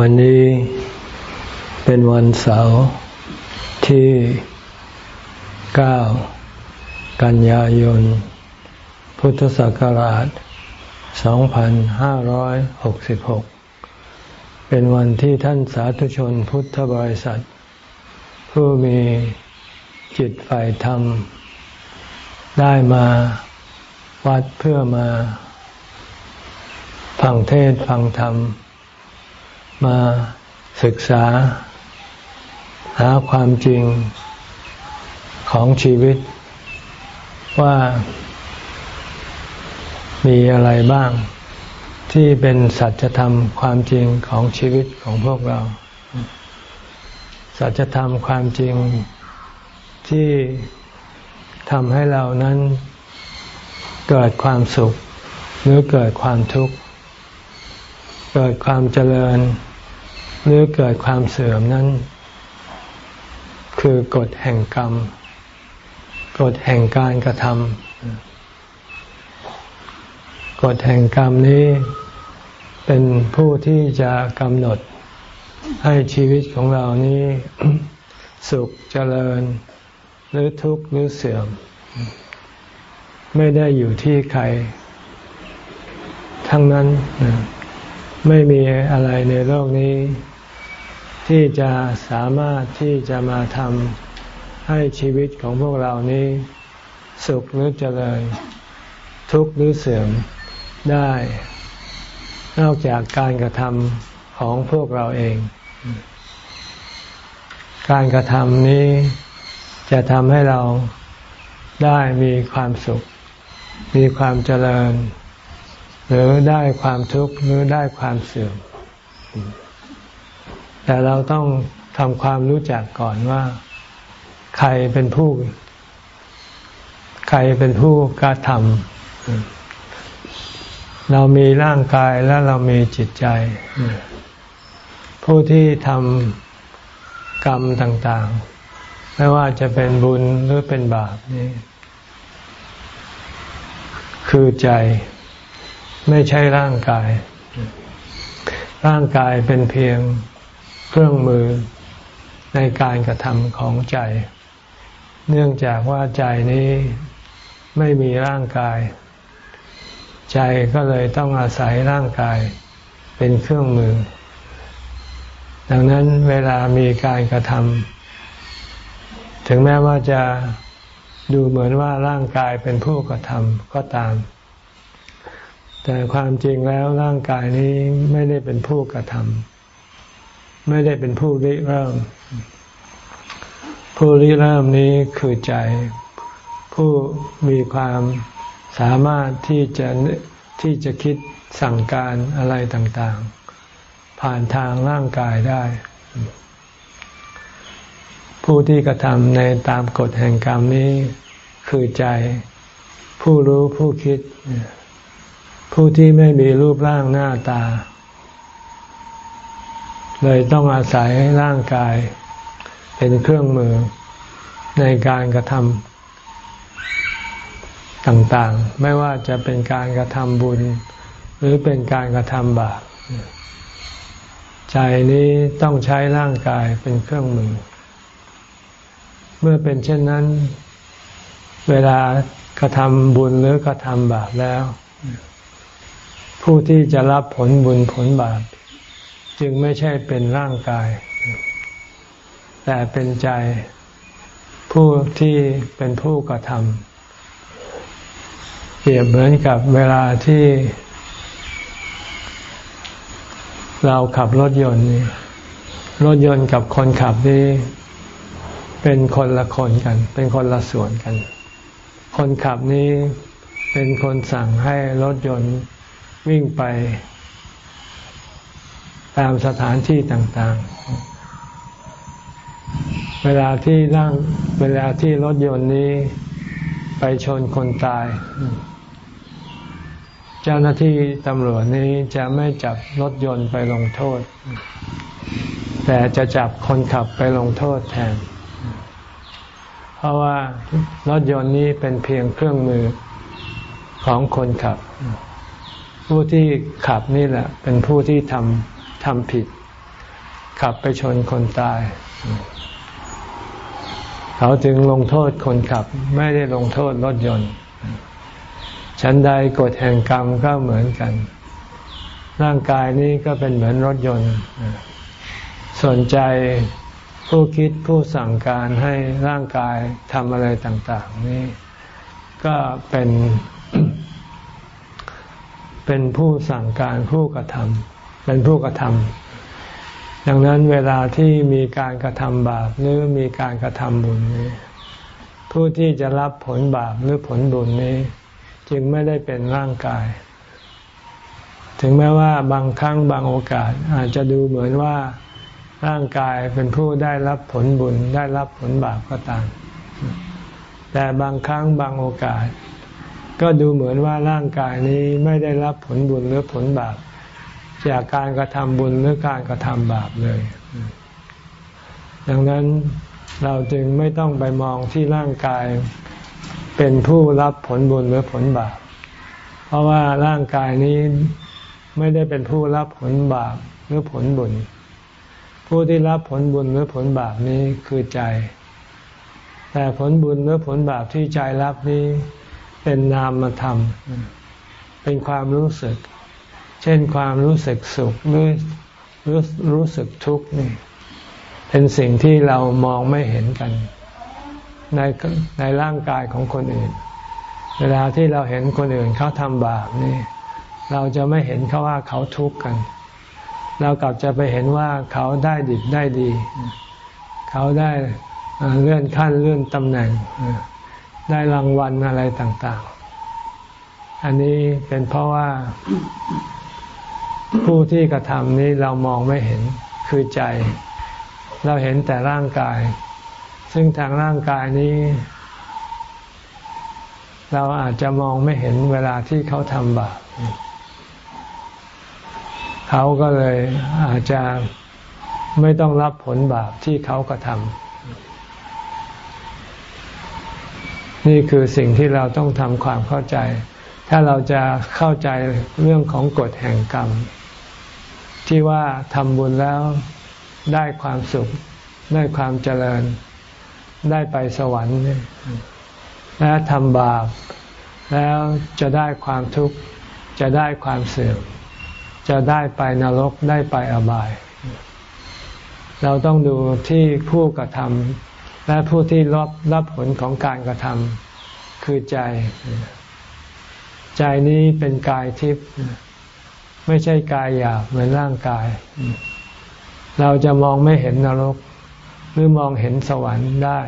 วันนี้เป็นวันเสาร์ที่ 9 กันยายน พุทธศักราช 2566 เป็นวันที่ท่านสาธุชนพุทธบริษัท ผู้มีจิตฝ่ายธรรม ได้มาวัดเพื่อมา ฟังเทศฟังธรรม มาศึกษา หาความจริงของชีวิต ว่ามีอะไรบ้าง ที่เป็นสัจธรรมความจริงของชีวิตของพวกเรา สัจธรรมความจริงที่ทำให้เรานั้นเกิดความสุข หรือเกิดความทุกข์ เกิดความเจริญ หรือเกิดความเสื่อมนั้น คือกฎแห่งกรรม กฎแห่งการกระทำกฎแห่งกรรมนี้เป็นผู้ที่จะกำหนดให้ชีวิตของเรานี้สุขเจริญ หรือทุกข์หรือเสื่อม ไม่ได้อยู่ที่ใคร ทั้งนั้นไม่มีอะไรในโลกนี้ ที่จะสามารถที่จะมาทำให้ชีวิตของพวกเรานี้ สุขหรือเจริญ ทุกข์หรือเสื่อมได้ นอกจากการกระทำของพวกเราเอง การกระทำนี้จะทำให้เราได้มีความสุข มีความเจริญ หรือได้ความทุกข์หรือได้ความเสื่อม แต่เราต้องทำความรู้จักก่อนว่า ใครเป็นผู้ ใครเป็นผู้กระทำเรามีร่างกายและเรามีจิตใจ ผู้ที่ทำกรรมต่างๆ ไม่ว่าจะเป็นบุญหรือเป็นบาปนี่คือใจไม่ใช่ร่างกาย ร่างกายเป็นเพียง เครื่องมือในการกระทำของใจ เนื่องจากว่าใจนี้ไม่มีร่างกาย ใจก็เลยต้องอาศัยร่างกายเป็นเครื่องมือ ดังนั้นเวลามีการกระทำถึงแม้ว่าจะดูเหมือนว่าร่างกายเป็นผู้กระทำก็ตาม แต่ความจริงแล้วร่างกายนี้ไม่ได้เป็นผู้กระทำ ไม่ได้เป็นผู้ริเริ่ม ผู้ริเริ่มนี้คือใจ ผู้มีความสามารถที่จะที่จะคิดสั่งการอะไรต่างๆ ผ่านทางร่างกายได้ ผู้ที่กระทำในตามกฎแห่งกรรมนี้ คือใจ ผู้รู้ผู้คิด ผู้ที่ไม่มีรูปร่างหน้าตา เลยต้องอาศัยร่างกายเป็นเครื่องมือในการกระทำต่างๆ ไม่ว่าจะเป็นการกระทำบุญ หรือเป็นการกระทำบาปใจนี้ต้องใช้ร่างกายเป็นเครื่องมือ เมื่อเป็นเช่นนั้น เวลากระทำบุญหรือกระทำบาปแล้ว ผู้ที่จะรับผลบุญผลบาป จึงไม่ใช่เป็นร่างกาย แต่เป็นใจผู้ที่เป็นผู้กระทำเปรียบเหมือนกับเวลาที่ เราขับรถยนต์นี่รถยนต์กับคนขับนี่เป็นคนละคนกัน เป็นคนละส่วนกัน คนขับนี้เป็นคนสั่งให้รถยนต์วิ่งไป ตามสถานที่ต่างๆ เวลาที่ร่างเวลาที่รถยนต์นี้ไปชนคนตาย เจ้าหน้าที่ตำรวจนี้จะไม่จับรถยนต์ไปลงโทษ แต่จะจับคนขับไปลงโทษแทน เพราะว่ารถยนต์นี้เป็นเพียงเครื่องมือของคนขับ ผู้ที่ขับนี่แหละ เป็นผู้ที่ทำ ทำผิด ขับไปชนคนตาย เขาจึงลงโทษคนขับ ไม่ได้ลงโทษรถยนต์ ฉันใดกฎแห่งกรรมก็เหมือนกัน ร่างกายนี้ก็เป็นเหมือนรถยนต์ สนใจผู้คิดผู้สั่งการให้ร่างกายทำอะไรต่าง ๆ นี่ก็เป็น เป็นผู้สั่งการผู้กระทำ เป็นผู้กระทำดังนั้นเวลาที่มีการกระทำบาปหรือมีการกระทำบุญนี้ผู้ที่จะรับผลบาปหรือผลบุญนี้ จึงไม่ได้เป็นร่างกาย ถึงแม้ว่าบางครั้งบางโอกาสอาจจะดูเหมือนว่าร่างกายเป็นผู้ได้รับผลบุญได้รับผลบาปก็ตาม แต่บางครั้งบางโอกาส ก็ดูเหมือนว่าร่างกายนี้ไม่ได้รับผลบุญหรือผลบาป จากการกระทำบุญหรือการกระทำบาปเลย ดังนั้นเราจึงไม่ต้องไปมองที่ร่างกายเป็นผู้รับผลบุญหรือผลบาป เพราะว่าร่างกายนี้ไม่ได้เป็นผู้รับผลบาปหรือผลบุญ ผู้ที่รับผลบุญหรือผลบาปนี้คือใจ แต่ผลบุญหรือผลบาปที่ใจรับนี้เป็นนามธรรม เป็นความรู้สึก เช่นความรู้สึกสุขหรือรู้รู้สึกทุกข์นี่ เป็นสิ่งที่เรามองไม่เห็นกัน ในในร่างกายของคนอื่น เวลาที่เราเห็นคนอื่นเขาทำบาปนี่ เราจะไม่เห็นเขาว่าเขาทุกข์กัน เรากลับจะไปเห็นว่าเขาได้ดิบได้ดี เขาได้เลื่อนขั้นเลื่อนตำแหน่ง ได้รางวัลอะไรต่าง ๆ อันนี้เป็นเพราะว่า ผู้ที่กระทำนี้เรามองไม่เห็นคือใจ เราเห็นแต่ร่างกาย ซึ่งทางร่างกายนี้ เราอาจจะมองไม่เห็นเวลาที่เขาทำบาปเขาก็เลยอาจจะไม่ต้องรับผลบาปที่เขากระทำนี่คือสิ่งที่เราต้องทำความเข้าใจ ถ้าเราจะเข้าใจเรื่องของกฎแห่งกรรม ที่ว่าทำบุญแล้วได้ความสุข ได้ความเจริญ ได้ไปสวรรค์ และทำบาป แล้วจะได้ความทุกข์ จะได้ความเสื่อม จะได้ไปนรก ได้ไปอบาย เราต้องดูที่ผู้กระทำและผู้ที่รับรับผลของการกระทำคือใจ ใจนี้เป็นกายทิพย์ ไม่ใช่กายหยาบเหมือนร่างกาย เราจะมองไม่เห็นนรก หรือมองเห็นสวรรค์ได้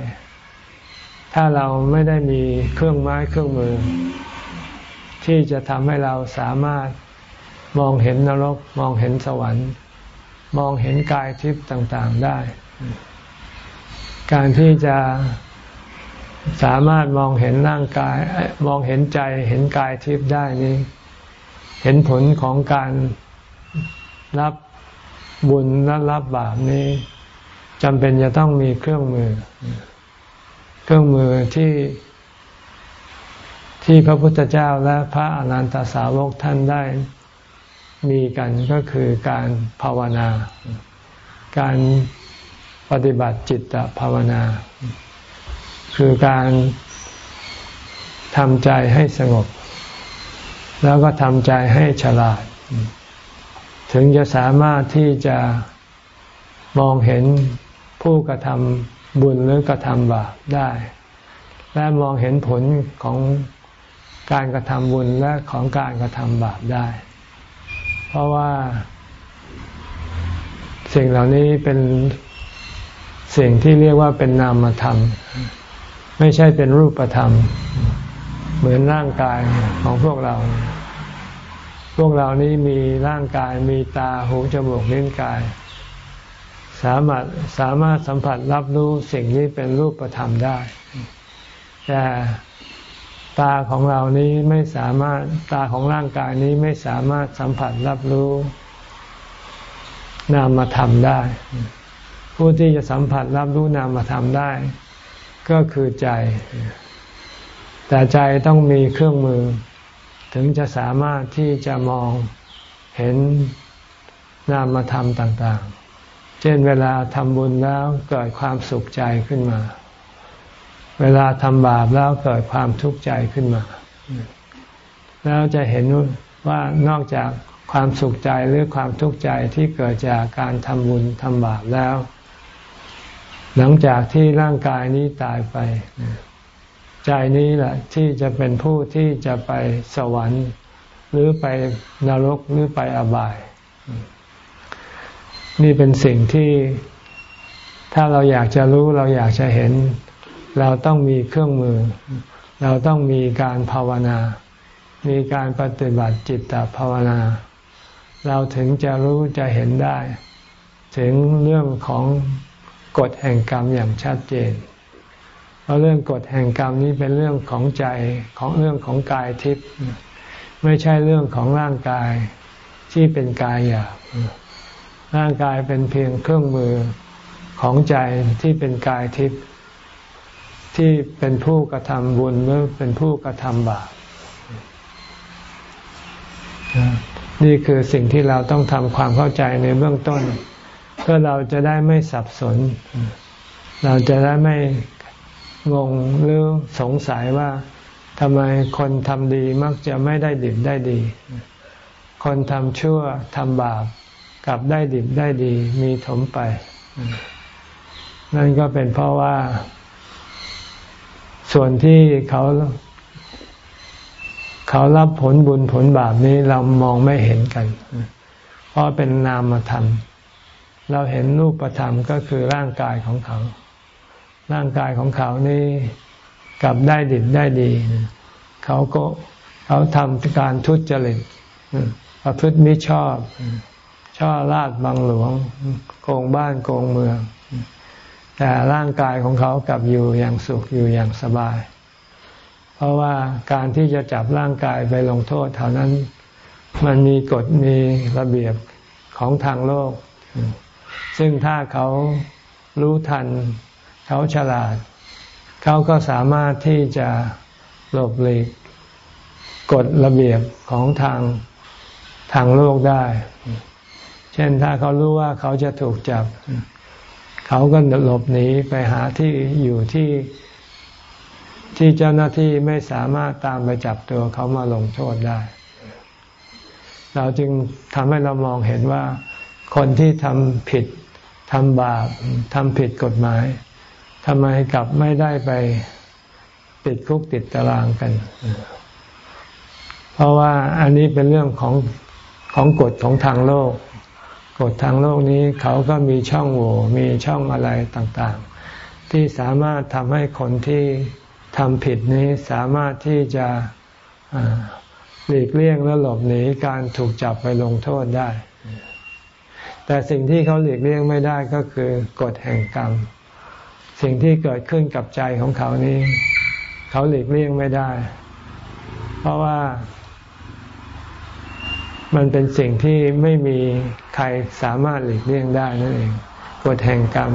ถ้าเราไม่ได้มีเครื่องไม้เครื่องมือ ที่จะทำให้เราสามารถมองเห็นนรก มองเห็นสวรรค์ มองเห็นกายทิพย์ต่าง ๆได้ การที่จะสามารถมองเห็นร่างกาย มองเห็นใจเห็นกายทิพย์ได้นี้ เห็นผลของการรับบุญและรับบาปนี้จำเป็นจะต้องมีเครื่องมือ เครื่องมือที่ ที่พระพุทธเจ้าและพระอนันตสาวกท่านได้มีกันก็คือการภาวนา การปฏิบัติจิตภาวนา คือการทำใจให้สงบ แล้วก็ทำใจให้ฉลาด ถึงจะสามารถที่จะมองเห็นผู้กระทำบุญหรือกระทำบาปได้ และมองเห็นผลของการกระทำบุญและของการกระทำบาปได้ เพราะว่า สิ่งเหล่านี้เป็นสิ่งที่เรียกว่าเป็นนามธรรม ไม่ใช่เป็นรูปธรรม เหมือนร่างกายของพวกเรา พวกเรานี้มีร่างกายมีตาหูจมูกลิ้นกาย สามารถสามารถสัมผัสรับรู้สิ่งนี้เป็นรูปธรรมได้ แต่ตาของเรานี้ไม่สามารถตาของร่างกายนี้ไม่สามารถสัมผัสรับรู้ นามธรรมได้ ผู้ที่จะสัมผัสรับรู้นามธรรมได้ ก็คือใจ แต่ใจต้องมีเครื่องมือ ถึงจะสามารถที่จะมองเห็นนามธรรมต่าง ๆ เช่นเวลาทำบุญแล้วเกิดความสุขใจขึ้นมา เวลาทำบาปแล้วเกิดความทุกข์ใจขึ้นมา แล้วจะเห็นว่านอกจากความสุขใจหรือความทุกข์ใจที่เกิดจากการทำบุญทำบาปแล้ว หลังจากที่ร่างกายนี้ตายไป ใจนี้แหละที่จะเป็นผู้ที่จะไปสวรรค์ หรือไปนรกหรือไปอบาย นี่เป็นสิ่งที่ถ้าเราอยากจะรู้เราอยากจะเห็น เราต้องมีเครื่องมือ เราต้องมีการภาวนา มีการปฏิบัติจิตตภาวนา เราถึงจะรู้จะเห็นได้ ถึงเรื่องของกฎแห่งกรรมอย่างชัดเจน เพราะเรื่องกฎแห่งกรรมนี้เป็นเรื่องของใจของเรื่องของกายทิพย์ไม่ใช่เรื่องของร่างกายที่เป็นกายหยาบร่างกายเป็นเพียงเครื่องมือของใจที่เป็นกายทิพย์ที่เป็นผู้กระทำบุญหรือเป็นผู้กระทำบาปนี่คือสิ่งที่เราต้องทำความเข้าใจในเบื้องต้น เพื่อเราจะได้ไม่สับสน เราจะได้ไม่ งงหรือสงสัยว่าทำไมคนทำดีมักจะไม่ได้ดิบได้ดี คนทำชั่วทำบาปกับได้ดิบได้ดีมีถมไป นั่นก็เป็นเพราะว่า ส่วนที่เขา เขารับผลบุญผลบาปนี้เรามองไม่เห็นกัน เพราะเป็นนามธรรมเราเห็นรูปธรรมก็คือร่างกายของเขา ร่างกายของเขานี่กลับได้ดิบได้ดี เขาก็เขาทำการทุจริตประพฤติมิชอบ ช่อลาดบังหลวง โกงบ้านโกงเมือง แต่ร่างกายของเขากลับอยู่อย่างสุขอยู่อย่างสบาย เพราะว่าการที่จะจับร่างกายไปลงโทษเท่านั้น มันมีกฎมีระเบียบของทางโลก ซึ่งถ้าเขารู้ทัน เขาฉลาด เขาก็สามารถที่จะหลบหลีกกฎระเบียบของทางทางโลกได้ เช่นถ้าเขารู้ว่าเขาจะถูกจับ เขาก็หลบหนีไปหาที่อยู่ที่ที่เจ้าหน้าที่ไม่สามารถตามไปจับตัวเขามาลงโทษได้ เราจึงทำให้เรามองเห็นว่า คนที่ทำผิดทำบาปทำผิดกฎหมาย ทำไมกลับไม่ได้ไปติดคุกติดตารางกัน เพราะว่าอันนี้เป็นเรื่องของของกฎของทางโลก กฎทางโลกนี้เขาก็มีช่องโหว่มีช่องอะไรต่างๆ ที่สามารถทำให้คนที่ทำผิดนี้สามารถที่จะหลีกเลี่ยงและหลบหนีการถูกจับไปลงโทษได้ แต่สิ่งที่เขาหลีกเลี่ยงไม่ได้ก็คือกฎแห่งกรรม สิ่งที่เกิดขึ้นกับใจของเขานี้ เขาหลีกเลี่ยงไม่ได้ เพราะว่า มันเป็นสิ่งที่ไม่มีใครสามารถหลีกเลี่ยงได้นั่นเองกฎแห่งกรรม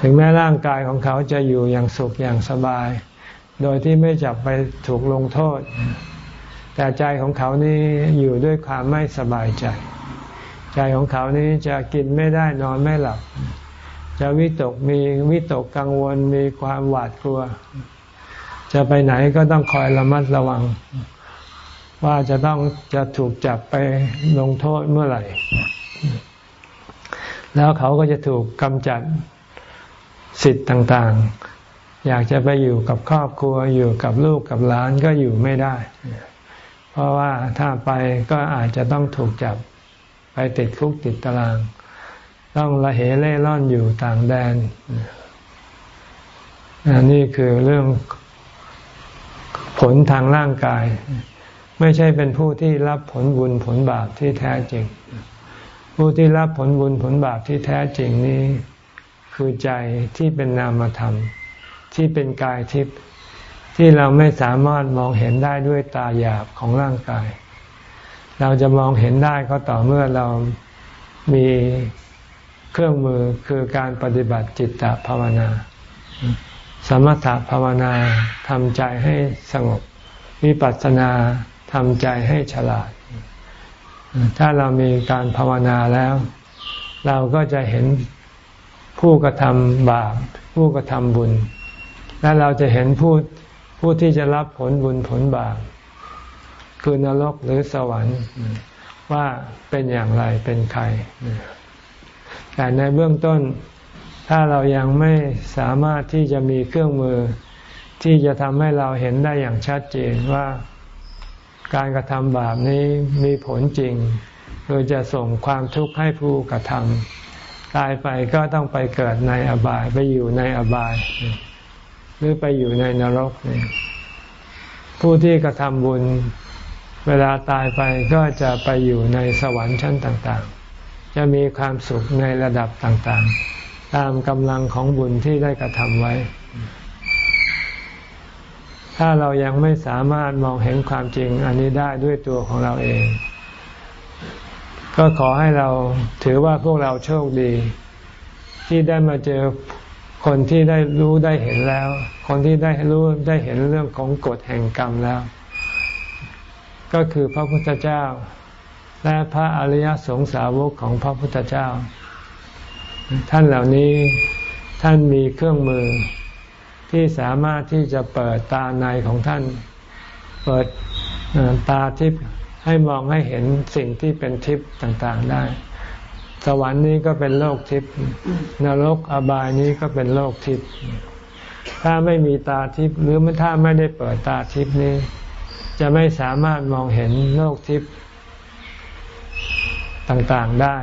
ถึงแม้ร่างกายของเขาจะอยู่อย่างสุขอย่างสบาย โดยที่ไม่จับไปถูกลงโทษ แต่ใจของเขานี่อยู่ด้วยความไม่สบายใจ ใจของเขานี้จะกินไม่ได้นอนไม่หลับ จะวิตกมีวิตกกังวลมีความหวาดกลัว จะไปไหนก็ต้องคอยระมัดระวัง ว่าจะต้องจะถูกจับไปลงโทษเมื่อไหร่ แล้วเขาก็จะถูกกำจัดสิทธิ์ต่างๆ อยากจะไปอยู่กับครอบครัวอยู่กับลูกกับหลานก็อยู่ไม่ได้ เพราะว่าถ้าไปก็อาจจะต้องถูกจับไปติดคุกติดตาราง ต้องละเหเล่ร่อนอยู่ต่างแดนนี่คือเรื่องผลทางร่างกาย ไม่ใช่เป็นผู้ที่รับผลบุญผลบาปที่แท้จริง ผู้ที่รับผลบุญผลบาปที่แท้จริงนี้ คือใจที่เป็นนามธรรม ที่เป็นกายทิพย์ที่เราไม่สามารถมองเห็นได้ด้วยตาหยาบของร่างกาย เราจะมองเห็นได้ก็ต่อเมื่อเรามี เครื่องมือคือการปฏิบัติจิตตภาวนา สมถภาวนาทำใจให้สงบ วิปัสสนาทำใจให้ฉลาด ถ้าเรามีการภาวนาแล้ว เราก็จะเห็นผู้กระทำบาป ผู้กระทำบุญ และเราจะเห็นผู้ผู้ที่จะรับผลบุญผลบาปคือนรกหรือสวรรค์ว่าเป็นอย่างไรเป็นใคร แต่ในเบื้องต้น ถ้าเรายังไม่สามารถที่จะมีเครื่องมือ ที่จะทำให้เราเห็นได้อย่างชัดเจนว่าการกระทำบาปนี้มีผลจริงโดยจะส่งความทุกข์ให้ผู้กระทำตายไปก็ต้องไปเกิดในอบายไปอยู่ในอบาย หรือไปอยู่ในนรกนี่ผู้ที่กระทำบุญเวลาตายไปก็จะไปอยู่ในสวรรค์ชั้นต่าง ๆ จะมีความสุขในระดับต่างๆ ตามกำลังของบุญที่ได้กระทำไว้ ถ้าเรายังไม่สามารถมองเห็นความจริงอันนี้ได้ด้วยตัวของเราเอง ก็ขอให้เราถือว่าพวกเราโชคดี ที่ได้มาเจอคนที่ได้รู้ได้เห็นแล้ว คนที่ได้รู้ได้เห็นเรื่องของกฎแห่งกรรมแล้ว ก็คือพระพุทธเจ้า และพระอริยสงสาวกของพระพุทธเจ้า ท่านเหล่านี้ท่านมีเครื่องมือที่สามารถที่จะเปิดตาในของท่าน เปิดตาทิพย์ให้มองให้เห็นสิ่งที่เป็นทิพย์ต่างๆได้ สวรรค์นี้ก็เป็นโลกทิพย์นรกอบายนี้ก็เป็นโลกทิพย์ถ้าไม่มีตาทิพย์หรือถ้าไม่ได้เปิดตาทิพย์นี้ จะไม่สามารถมองเห็นโลกทิพย์ ต่างๆได้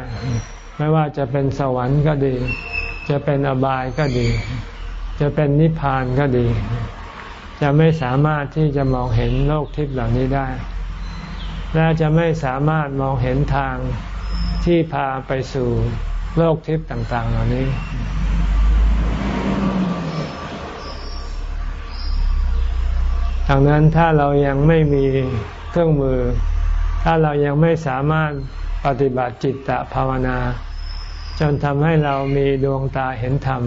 ไม่ว่าจะเป็นสวรรค์ก็ดี จะเป็นอบายก็ดี จะเป็นนิพพานก็ดี จะไม่สามารถที่จะมองเห็นโลกทิพย์เหล่านี้ได้ และจะไม่สามารถมองเห็นทางที่พาไปสู่โลกทิพย์ต่าง ๆ เหล่านี้ ดังนั้นถ้าเรายังไม่มีเครื่องมือ ถ้าเรายังไม่สามารถ ปฏิบัติจิตตภาวนา จนทำให้เรามีดวงตาเห็นธรรม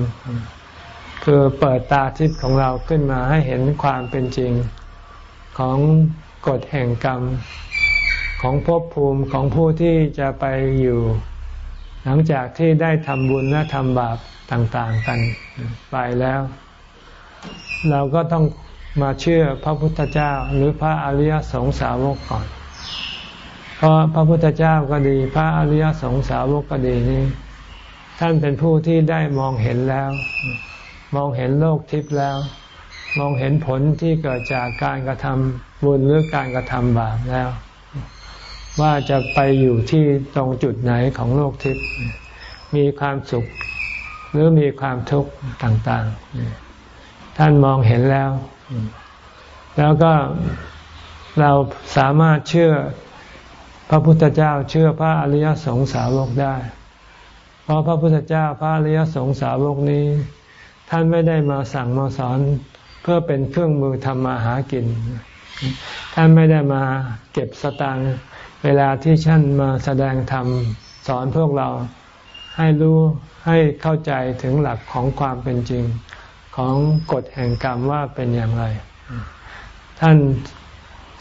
คือเปิดตาทิพย์ของเราขึ้นมาให้เห็นความเป็นจริง ของกฎแห่งกรรม ของภพภูมิของผู้ที่จะไปอยู่ หลังจากที่ได้ทำบุญและทำบาปต่างๆกันไปแล้ว เราก็ต้องมาเชื่อพระพุทธเจ้าหรือพระอริยสงสาวกก่อน เพราะพระพุทธเจ้าก็ดี พระอริยสงสาวกก็ดีนี้ท่านเป็นผู้ที่ได้มองเห็นแล้ว มองเห็นโลกทิพย์แล้ว มองเห็นผลที่เกิดจากการกระทำบุญหรือการกระทำบาปแล้ว ว่าจะไปอยู่ที่ตรงจุดไหนของโลกทิพย์มีความสุขหรือมีความทุกข์ต่างๆ ท่านมองเห็นแล้ว แล้วก็เราสามารถเชื่อ ระพุทธเจ้าเชื่อพระอริยสงสาวกได้ เพราะพระพุทธเจ้าพระอริยสงสาวกนี้ ท่านไม่ได้มาสั่งมาสอนเพื่อเป็นเครื่องมือทำมาหากิน ท่านไม่ได้มาเก็บสตางค์เวลาที่ท่านมาแสดงธรรมสอนพวกเราให้รู้ให้เข้าใจถึงหลักของความเป็นจริงของกฎแห่งกรรมว่าเป็นอย่างไร ท่าน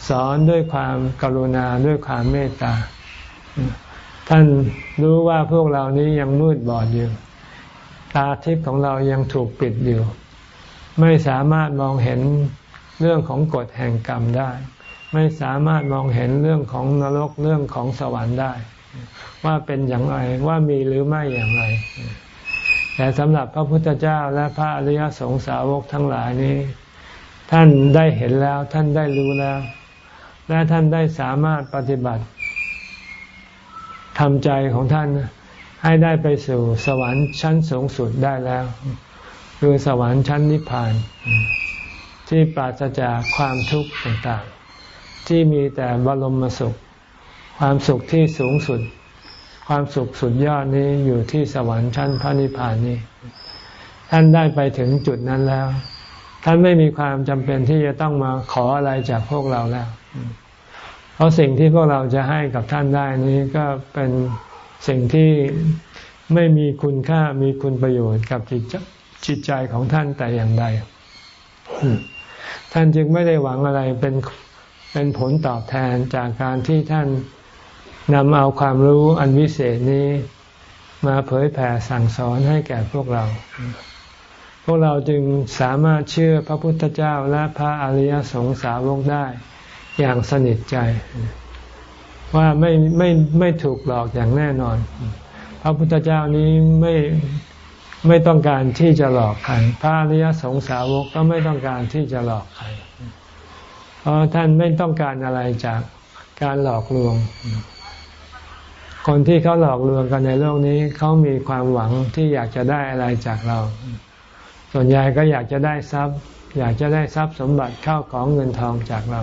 สอนด้วยความกรุณาด้วยความเมตตา ท่านรู้ว่าพวกเรานี้ยังมืดบอดอยู่ ตาทิพย์ของเรายังถูกปิดอยู่ ไม่สามารถมองเห็นเรื่องของกฎแห่งกรรมได้ ไม่สามารถมองเห็นเรื่องของนรกเรื่องของสวรรค์ได้ ว่าเป็นอย่างไรว่ามีหรือไม่อย่างไร แต่สำหรับพระพุทธเจ้าและพระอริยสงสาวกทั้งหลายนี้ ท่านได้เห็นแล้วท่านได้รู้แล้ว และท่านได้สามารถปฏิบัติทำใจของท่านให้ได้ไปสู่สวรรค์ชั้นสูงสุดได้แล้ว คือสวรรค์ชั้นนิพพาน ที่ปราศจากความทุกข์ต่างๆ ที่มีแต่บรมสุข ความสุขที่สูงสุด ความสุขสุดยอดนี้อยู่ที่สวรรค์ชั้นพระนิพพานนี้ ท่านได้ไปถึงจุดนั้นแล้ว ท่านไม่มีความจำเป็นที่จะต้องมาขออะไรจากพวกเราแล้ว เพราะสิ่งที่พวกเราจะให้กับท่านได้นี้ก็เป็นสิ่งที่ไม่มีคุณค่ามีคุณประโยชน์กับจิตจิตใจของท่านแต่อย่างใด ท่านจึงไม่ได้หวังอะไรเป็นเป็นผลตอบแทนจากการที่ท่านนำเอาความรู้อันวิเศษนี้ มาเผยแผ่สั่งสอนให้แก่พวกเรา วกเราจึงสามารถเชื่อพระพุทธเจ้าและพระอริยสงสาวกได้ อย่างสนิทใจ ว่าไม่ไม่ไม่ถูกหลอกอย่างแน่นอน พระพุทธเจ้านี้ไม่ไม่ต้องการที่จะหลอกใครพระอริยสงสาวกก็ไม่ต้องการที่จะหลอกใครเพราะท่านไม่ต้องการอะไรจากการหลอกลวง คนที่เขาหลอกลวงกันในโลกนี้เขามีความหวังที่อยากจะได้อะไรจากเรา ส่วนใหญ่ก็อยากจะได้ทรัพย์ อยากจะได้ทรัพย์สมบัติเข้าของเงินทองจากเรา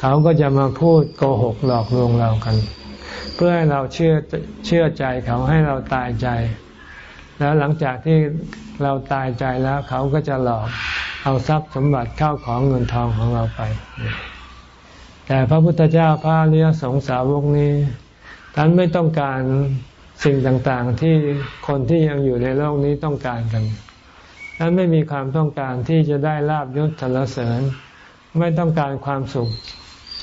เขาก็จะมาพูดโกหกหลอกลวงเรากัน เพื่อให้เราเชื่อเชื่อใจเขาให้เราตายใจ แล้วหลังจากที่เราตายใจแล้วเขาก็จะหลอกเอาทรัพย์สมบัติเข้าของเงินทองของเราไป แต่พระพุทธเจ้าพระเลียสงสาวกนี้ ท่านไม่ต้องการสิ่งต่างๆที่คนที่ยังอยู่ในโลกนี้ต้องการกัน ท่านไม่มีความต้องการที่จะได้ลาบยศสรรเสริญ ไม่ต้องการความสุข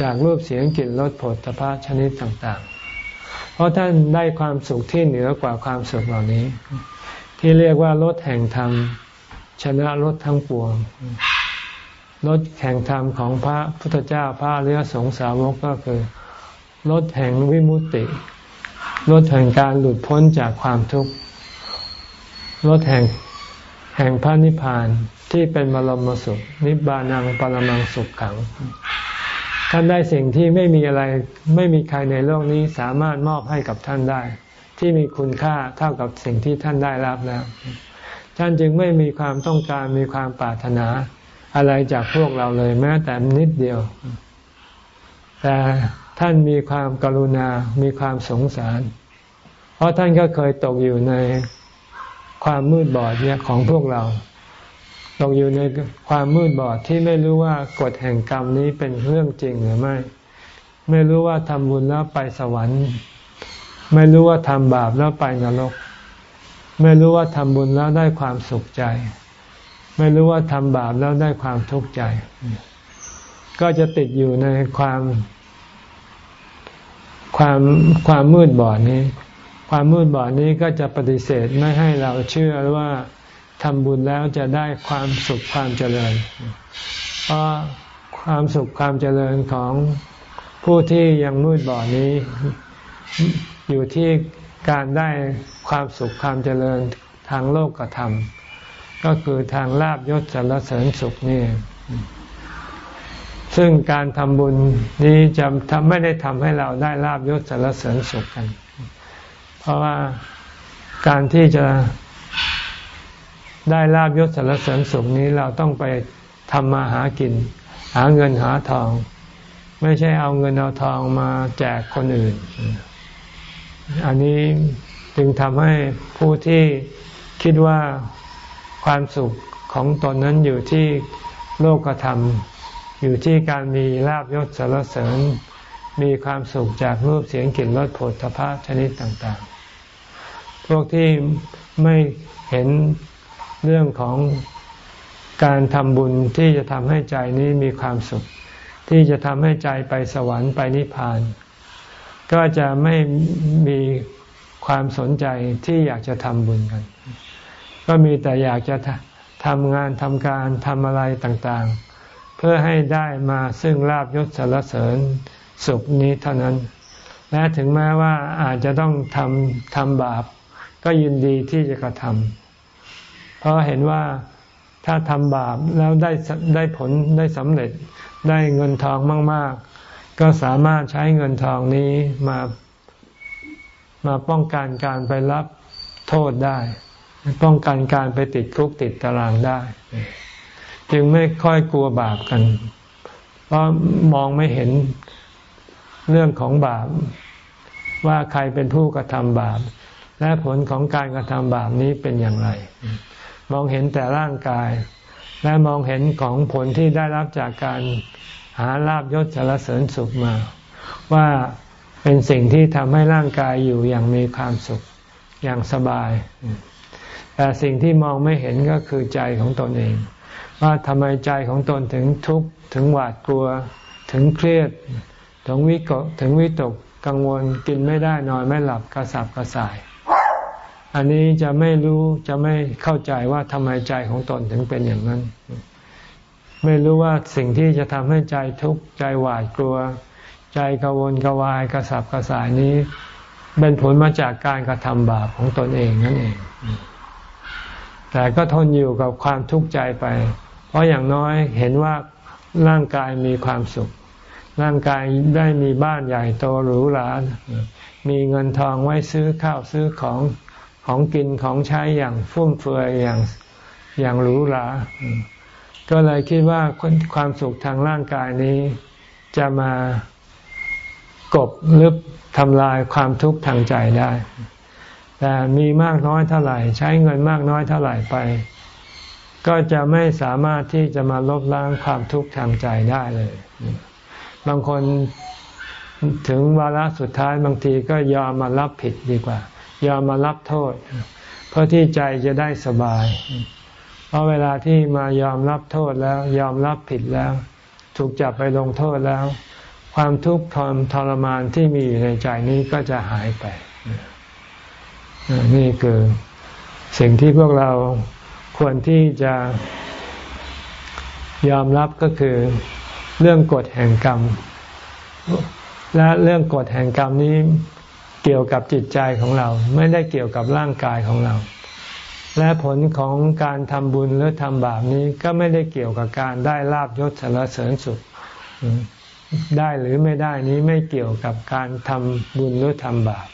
จากรูปเสียงกลิ่นรสผลตภะชนิดต่างๆ เพราะท่านได้ความสุขที่เหนือกว่าความสุขเหล่านี้ ที่เรียกว่ารถแห่งธรรมชนะรถทั้งปวงรถแห่งธรรมของพระพุทธเจ้าพระเรือสงสาวกก็คือรถแห่งวิมุตติรถแห่งการหลุดพ้นจากความทุกข์รถแห่ง แห่งพระนิพพานที่เป็นมรมสุข นิบานังปรมังสุขขัง ท่านได้สิ่งที่ไม่มีอะไรไม่มีใครในโลกนี้สามารถมอบให้กับท่านได้ ที่มีคุณค่าเท่ากับสิ่งที่ท่านได้รับแล้ว ท่านจึงไม่มีความต้องการมีความปรารถนาอะไรจากพวกเราเลยแม้แต่นิดเดียว แต่ท่านมีความกรุณา มีความสงสาร เพราะท่านก็เคยตกอยู่ใน ความมืดบอดเนี่ยของพวกเราตกอยู่ในความมืดบอดที่ไม่รู้ว่ากฎแห่งกรรมนี้เป็นเรื่องจริงหรือไม่ ไม่รู้ว่าทำบุญแล้วไปสวรรค์ ไม่รู้ว่าทำบาปแล้วไปนรก ไม่รู้ว่าทำบุญแล้วได้ความสุขใจ ไม่รู้ว่าทำบาปแล้วได้ความทุกข์ใจ ก็จะติดอยู่ในความ ความความมืดบอดนี้ ความมืดบอดนี้ก็จะปฏิเสธไม่ให้เราเชื่อว่าทำบุญแล้วจะได้ความสุขความเจริญ เพราะความสุขความเจริญของผู้ที่ยังมืดบอดนี้ อยู่ที่การได้ความสุขความเจริญทางโลกธรรมก็คือทางลาบยศสรรเสริญสุขนี่ซึ่งการทำบุญนี้จะทำไม่ได้ทำให้เราได้ลาบยศสรรเสริญสุขกัน เพราะว่าการที่จะได้ลาบยศสรรเสริญสุขนี้เราต้องไปทำมาหากิน หาเงินหาทอง ไม่ใช่เอาเงินเอาทองมาแจกคนอื่น อันนี้จึงทำให้ผู้ที่คิดว่าความสุขของตนนั้นอยู่ที่โลกธรรม อยู่ที่การมีลาบยศสารเสริญ มีความสุขจากรูปเสียงกลิ่นรสผลพะชนิดต่างๆ พวกที่ไม่เห็นเรื่องของการทำบุญที่จะทำให้ใจนี้มีความสุข ที่จะทำให้ใจไปสวรรค์ไปนิพพาน ก็จะไม่มีความสนใจที่อยากจะทำบุญกัน ก็มีแต่อยากจะทำงานทำการทำอะไรต่างๆ เพื่อให้ได้มาซึ่งลาบยศสารเสริญ สุขนี้เท่านั้น และถึงแม้ว่าอาจจะต้องทำทำบาป ก็ยินดีที่จะกระทำเพราะเห็นว่าถ้าทำบาปแล้วได้ได้ผลได้สำเร็จได้เงินทองมาก ๆ ก็สามารถใช้เงินทองนี้มามาป้องกันการไปรับโทษได้ ป้องกันการไปติดคุกติดตารางได้ จึงไม่ค่อยกลัวบาปกัน เพราะมองไม่เห็น เรื่องของบาปว่าใครเป็นผู้กระทำบาป และผลของการกระทำบาปนี้เป็นอย่างไร มองเห็นแต่ร่างกาย และมองเห็นของผลที่ได้รับจากการหาลาบยศสารเสริญสุขมา ว่าเป็นสิ่งที่ทำให้ร่างกายอยู่อย่างมีความสุขอย่างสบาย แต่สิ่งที่มองไม่เห็นก็คือใจของตนเอง ว่าทำไมใจของตนถึงทุกข์ถึงหวาดกลัว ถึงเครียด ถึงวิกถึงวิตกกังวลกินไม่ได้นอนไม่หลับกระสับกระส่าย อันนี้จะไม่รู้จะไม่เข้าใจว่าทำไมใจของตนถึงเป็นอย่างนั้น ไม่รู้ว่าสิ่งที่จะทำให้ใจทุกข์ใจหวาดกลัว ใจกังวนกวายกระสับกระส่ายนี้ เป็นผลมาจากการกระทำบาปของตนเองนั่นเอง แต่ก็ทนอยู่กับความทุกข์ใจไป เพราะอย่างน้อยเห็นว่าร่างกายมีความสุข ร่างกายได้มีบ้านใหญ่โตหรูหรามีเงินทองไว้ซื้อข้าวซื้อของของกินของใช้อย่างฟุ่มเฟือยอย่างอย่างหรูหราก็เลยคิดว่าความสุขทางร่างกายนี้ จะมากบลึบทำลายความทุกข์ทางใจได้ แต่มีมากน้อยเท่าไหร่ ใช้เงินมากน้อยเท่าไหร่ไป ก็จะไม่สามารถที่จะมาลบล้างความทุกข์ทางใจได้เลย บางคนถึงวาระสุดท้ายบางทีก็ยอมมารับผิดดีกว่า ยอมมารับโทษ เพื่อที่ใจจะได้สบาย เพราะเวลาที่มายอมรับโทษแล้ว ยอมรับผิดแล้ว ถูกจับไปลงโทษแล้ว ความทุกข์ทรทรมานที่มีอยู่ในใจนี้ก็จะหายไป นี่คือสิ่งที่พวกเราควรที่จะยอมรับก็คือ เรื่องกฎแห่งกรรม และเรื่องกฎแห่งกรรมนี้เกี่ยวกับจิตใจของเรา ไม่ได้เกี่ยวกับร่างกายของเรา และผลของการทำบุญหรือทำบาปนี้ก็ไม่ได้เกี่ยวกับการได้ลาบยศสารเสริญสุขได้หรือไม่ได้นี้ไม่เกี่ยวกับการทำบุญหรือทำบาป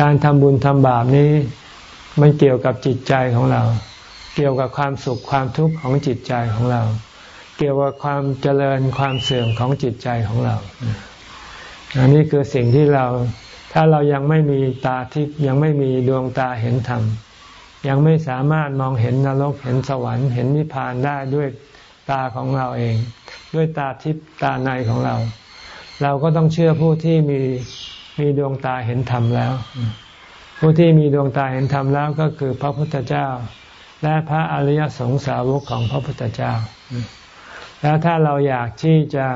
การทำบุญทำบาปนี้มันเกี่ยวกับจิตใจของเรา เกี่ยวกับความสุขความทุกข์ของจิตใจของเรา เกี่ยวกับความเจริญความเสื่อมของจิตใจของเรา อันนี้คือสิ่งที่เราถ้าเรายังไม่มีตาทิพย์ยังไม่มีดวงตาเห็นธรรม ยังไม่สามารถมองเห็นนรกเห็นสวรรค์เห็นนิพพานได้ด้วยตาของเราเอง ด้วยตาทิพย์ตาในของเรา เราก็ต้องเชื่อผู้ที่มีมีดวงตาเห็นธรรมแล้ว ผู้ที่มีดวงตาเห็นธรรมแล้วก็คือพระพุทธเจ้า และพระอริยสงสาวกของพระพุทธเจ้า แล้วถ้าเราอยากที่จะ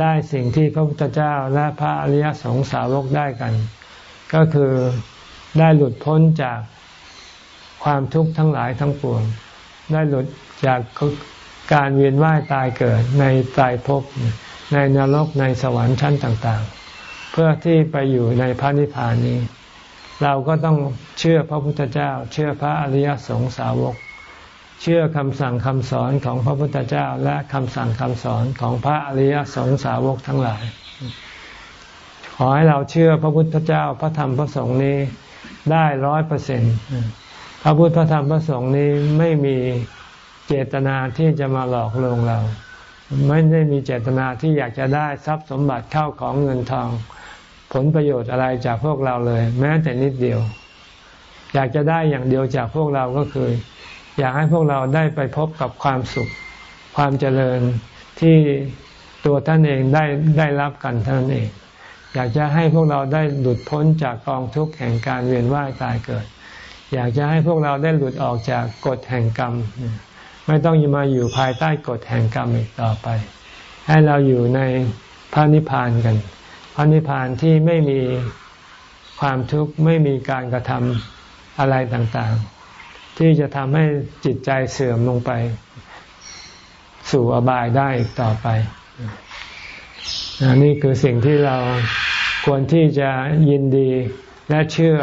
ได้สิ่งที่พระพุทธเจ้าและพระอริยสงสาวกได้กัน ก็คือได้หลุดพ้นจากความทุกข์ทั้งหลายทั้งปวง ได้หลุดจากการเวียนว่ายตายเกิดในตายภพในนรกในสวรรค์ชั้นต่างๆ เพื่อที่ไปอยู่ในพระนิพพานนี้ เราก็ต้องเชื่อพระพุทธเจ้า เชื่อพระอริยสงสาวก เชื่อคำสั่งคำสอนของพระพุทธเจ้าและคำสั่งคำสอนของพระอริยสงสาวกทั้งหลาย ขอให้เราเชื่อพระพุทธเจ้าพระธรรมพระสงฆ์นี้ได้ร้อยเปอร์เซ็นต์พระพุทธพระธรรมพระสงฆ์นี้ไม่มีเจตนาที่จะมาหลอกลวงเรา ไม่ได้มีเจตนาที่อยากจะได้ทรัพย์สมบัติเข้าของเงินทอง ผลประโยชน์อะไรจากพวกเราเลย แม้แต่นิดเดียว อยากจะได้อย่างเดียวจากพวกเราก็คือ อยากให้พวกเราได้ไปพบกับความสุข ความเจริญที่ตัวท่านเองได้ได้รับกันท่านเอง อยากจะให้พวกเราได้หลุดพ้นจากกองทุกข์แห่งการเวียนว่ายตายเกิด อยากจะให้พวกเราได้หลุดออกจากกฎแห่งกรรม ไม่ต้องมาอยู่ภายใต้กฎแห่งกรรมอีกต่อไป ให้เราอยู่ในพระนิพพานกัน พระนิพพานที่ไม่มีความทุกข์ไม่มีการกระทำอะไรต่างๆ ที่จะทำให้จิตใจเสื่อมลงไป สู่อบายได้อีกต่อไปนี่คือสิ่งที่เราควรที่จะยินดีและเชื่อ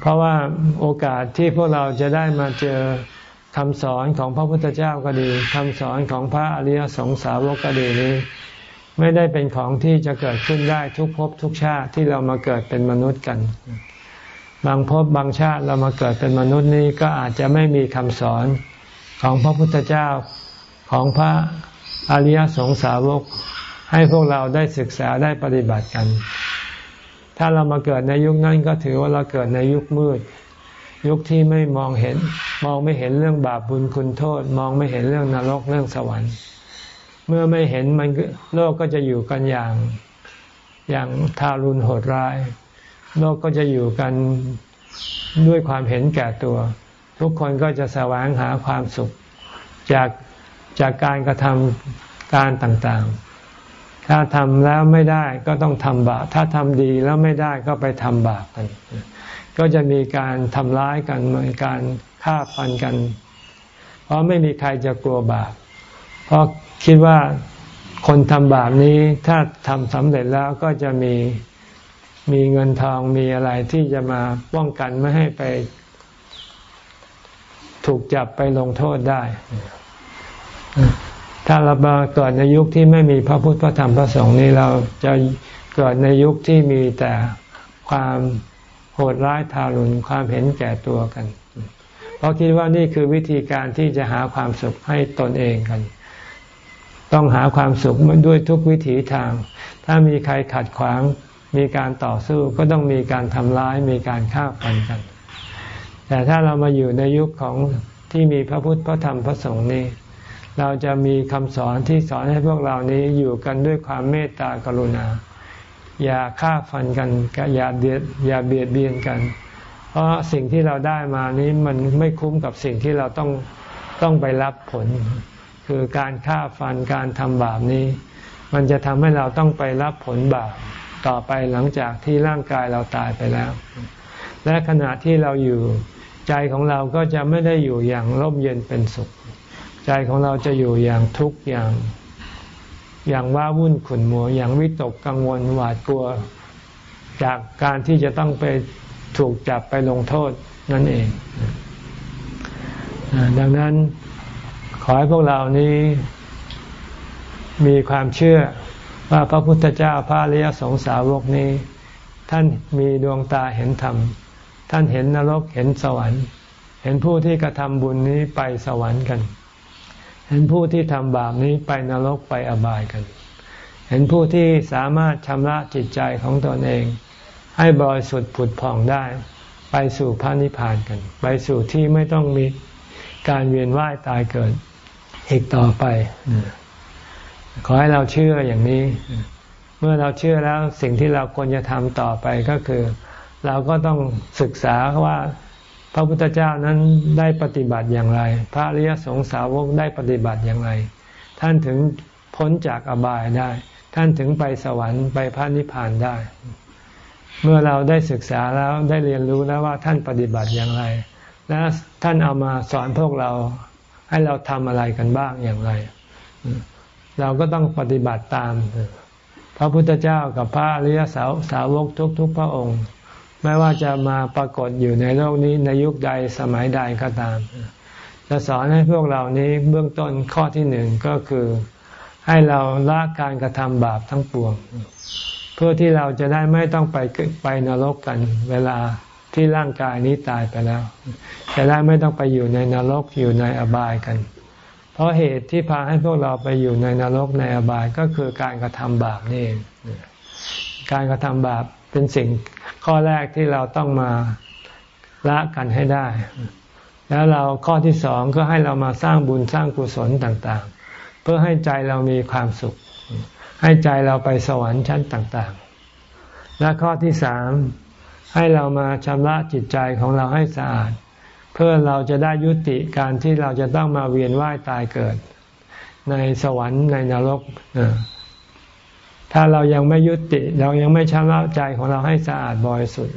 เพราะว่าโอกาสที่พวกเราจะได้มาเจอคำสอนของพระพุทธเจ้าก็ดีคำสอนของพระอริยสงสาวกก็ดีนี้ ไม่ได้เป็นของที่จะเกิดขึ้นได้ทุกภพทุกชาติที่เรามาเกิดเป็นมนุษย์กัน บางภพบางชาติเรามาเกิดเป็นมนุษย์นี้ก็อาจจะไม่มีคำสอนของพระพุทธเจ้าของพระอริยสงสาวก ให้พวกเราได้ศึกษาได้ปฏิบัติกัน ถ้าเรามาเกิดในยุคนั้นก็ถือว่าเราเกิดในยุคมืด ยุคที่ไม่มองเห็น มองไม่เห็นเรื่องบาปบุญคุณโทษ มองไม่เห็นเรื่องนรกเรื่องสวรรค์ เมื่อไม่เห็นมันโลกก็จะอยู่กันอย่างอย่างทารุณโหดร้าย โลกก็จะอยู่กันด้วยความเห็นแก่ตัว ทุกคนก็จะแสวงหาความสุข จากจากการกระทำการต่างๆ ถ้าทำแล้วไม่ได้ก็ต้องทำบาป ถ้าทำดีแล้วไม่ได้ก็ไปทำบาปกัน ก็จะมีการทำร้ายกันมีการฆ่าฟันกัน เพราะไม่มีใครจะกลัวบาป เพราะคิดว่าคนทำบาปนี้ถ้าทำสำเร็จแล้วก็จะมี มีเงินทองมีอะไรที่จะมาป้องกันไม่ให้ไป ถูกจับไปลงโทษได้ ถ้าเราเกิดในยุคที่ไม่มีพระพุทธพระธรรมพระสงฆ์นี้เราจะเกิดในยุคที่มีแต่ความโหดร้ายทารุณความเห็นแก่ตัวกัน เพราะคิดว่านี่คือวิธีการที่จะหาความสุขให้ตนเองกัน ต้องหาความสุขด้วยทุกวิถีทาง ถ้ามีใครขัดขวาง มีการต่อสู้ก็ต้องมีการทำร้ายมีการฆ่าฟันกัน แต่ถ้าเรามาอยู่ในยุคของที่มีพระพุทธพระธรรมพระสงฆ์นี้ เราจะมีคำสอนที่สอนให้พวกเรานี้อยู่กันด้วยความเมตตากรุณา อย่าฆ่าฟันกันอย่าเบียดอย่าเบียดเบียนกัน เพราะสิ่งที่เราได้มานี้มันไม่คุ้มกับสิ่งที่เราต้องต้องไปรับผล คือการฆ่าฟันการทำบาปนี้ มันจะทำให้เราต้องไปรับผลบาป ต่อไปหลังจากที่ร่างกายเราตายไปแล้ว และขณะที่เราอยู่ใจของเราก็จะไม่ได้อยู่อย่างร่มเย็นเป็นสุข ใจของเราจะอยู่อย่างทุกข์อย่างอย่างว้าวุ่นขุ่นมัวอย่างวิตกกังวลหวาดกลัว จากการที่จะต้องไปถูกจับไปลงโทษนั่นเอง ดังนั้นขอให้พวกเรานี้มีความเชื่อ ว่าพระพุทธเจ้าพระริยสงสาวกนี้ ท่านมีดวงตาเห็นธรรม ท่านเห็นนรกเห็นสวรรค์ เห็นผู้ที่กระทำบุญนี้ไปสวรรค์กัน เห็นผู้ที่ทำบาปนี้ไปนรกไปอบายกัน เห็นผู้ที่สามารถชำระจิตใจของตนเอง ให้บริสุทธิ์ผุดผ่องได้ ไปสู่พระนิพพานกัน ไปสู่ที่ไม่ต้องมีการเวียนว่ายตายเกิดอีกต่อไป ขอให้เราเชื่ออย่างนี้ เมื่อเราเชื่อแล้วสิ่งที่เราควรจะทำต่อไปก็คือ เราก็ต้องศึกษาว่าพระพุทธเจ้านั้นได้ปฏิบัติอย่างไร พระอริยสงสาวกได้ปฏิบัติอย่างไร ท่านถึงพ้นจากอบายได้ ท่านถึงไปสวรรค์ไปพระนิพพานได้ เมื่อเราได้ศึกษาแล้วได้เรียนรู้แล้วว่าท่านปฏิบัติอย่างไร และท่านเอามาสอนพวกเราให้เราทำอะไรกันบ้างอย่างไร เราก็ต้องปฏิบัติตาม พระพุทธเจ้ากับพระอริยสาวสาวกทุก ๆ พระองค์ ไม่ว่าจะมาปรากฏอยู่ในโลกนี้ในยุคใดสมัยใดก็ตาม จะสอนให้พวกเรานี้เบื้องต้นข้อที่หนึ่งก็คือให้เราละการกระทำบาปทั้งปวง เพื่อที่เราจะได้ไม่ต้องไปไปนรกกัน เวลาที่ร่างกายนี้ตายไปแล้ว จะได้ไม่ต้องไปอยู่ในนรกอยู่ในอบายกัน เพราะเหตุที่พาให้พวกเราไปอยู่ในนรกในอบายก็คือการกระทำบาปนี่เองการกระทำบาปเป็นสิ่งข้อแรกที่เราต้องมาละกันให้ได้ แล้วเราข้อที่สองก็ให้เรามาสร้างบุญสร้างกุศลต่างๆ เพื่อให้ใจเรามีความสุข ให้ใจเราไปสวรรค์ชั้นต่างๆ และข้อที่สามให้เรามาชำระจิตใจของเราให้สะอาด พื่อเราจะได้ยุติการที่เราจะต้องมาเวียนว่ายตายเกิด ในสวรรค์ในนรก ถ้าเรายังไม่ยุติ เรายังไม่ชำระใจของเราให้สะอาดบริสุทธิ์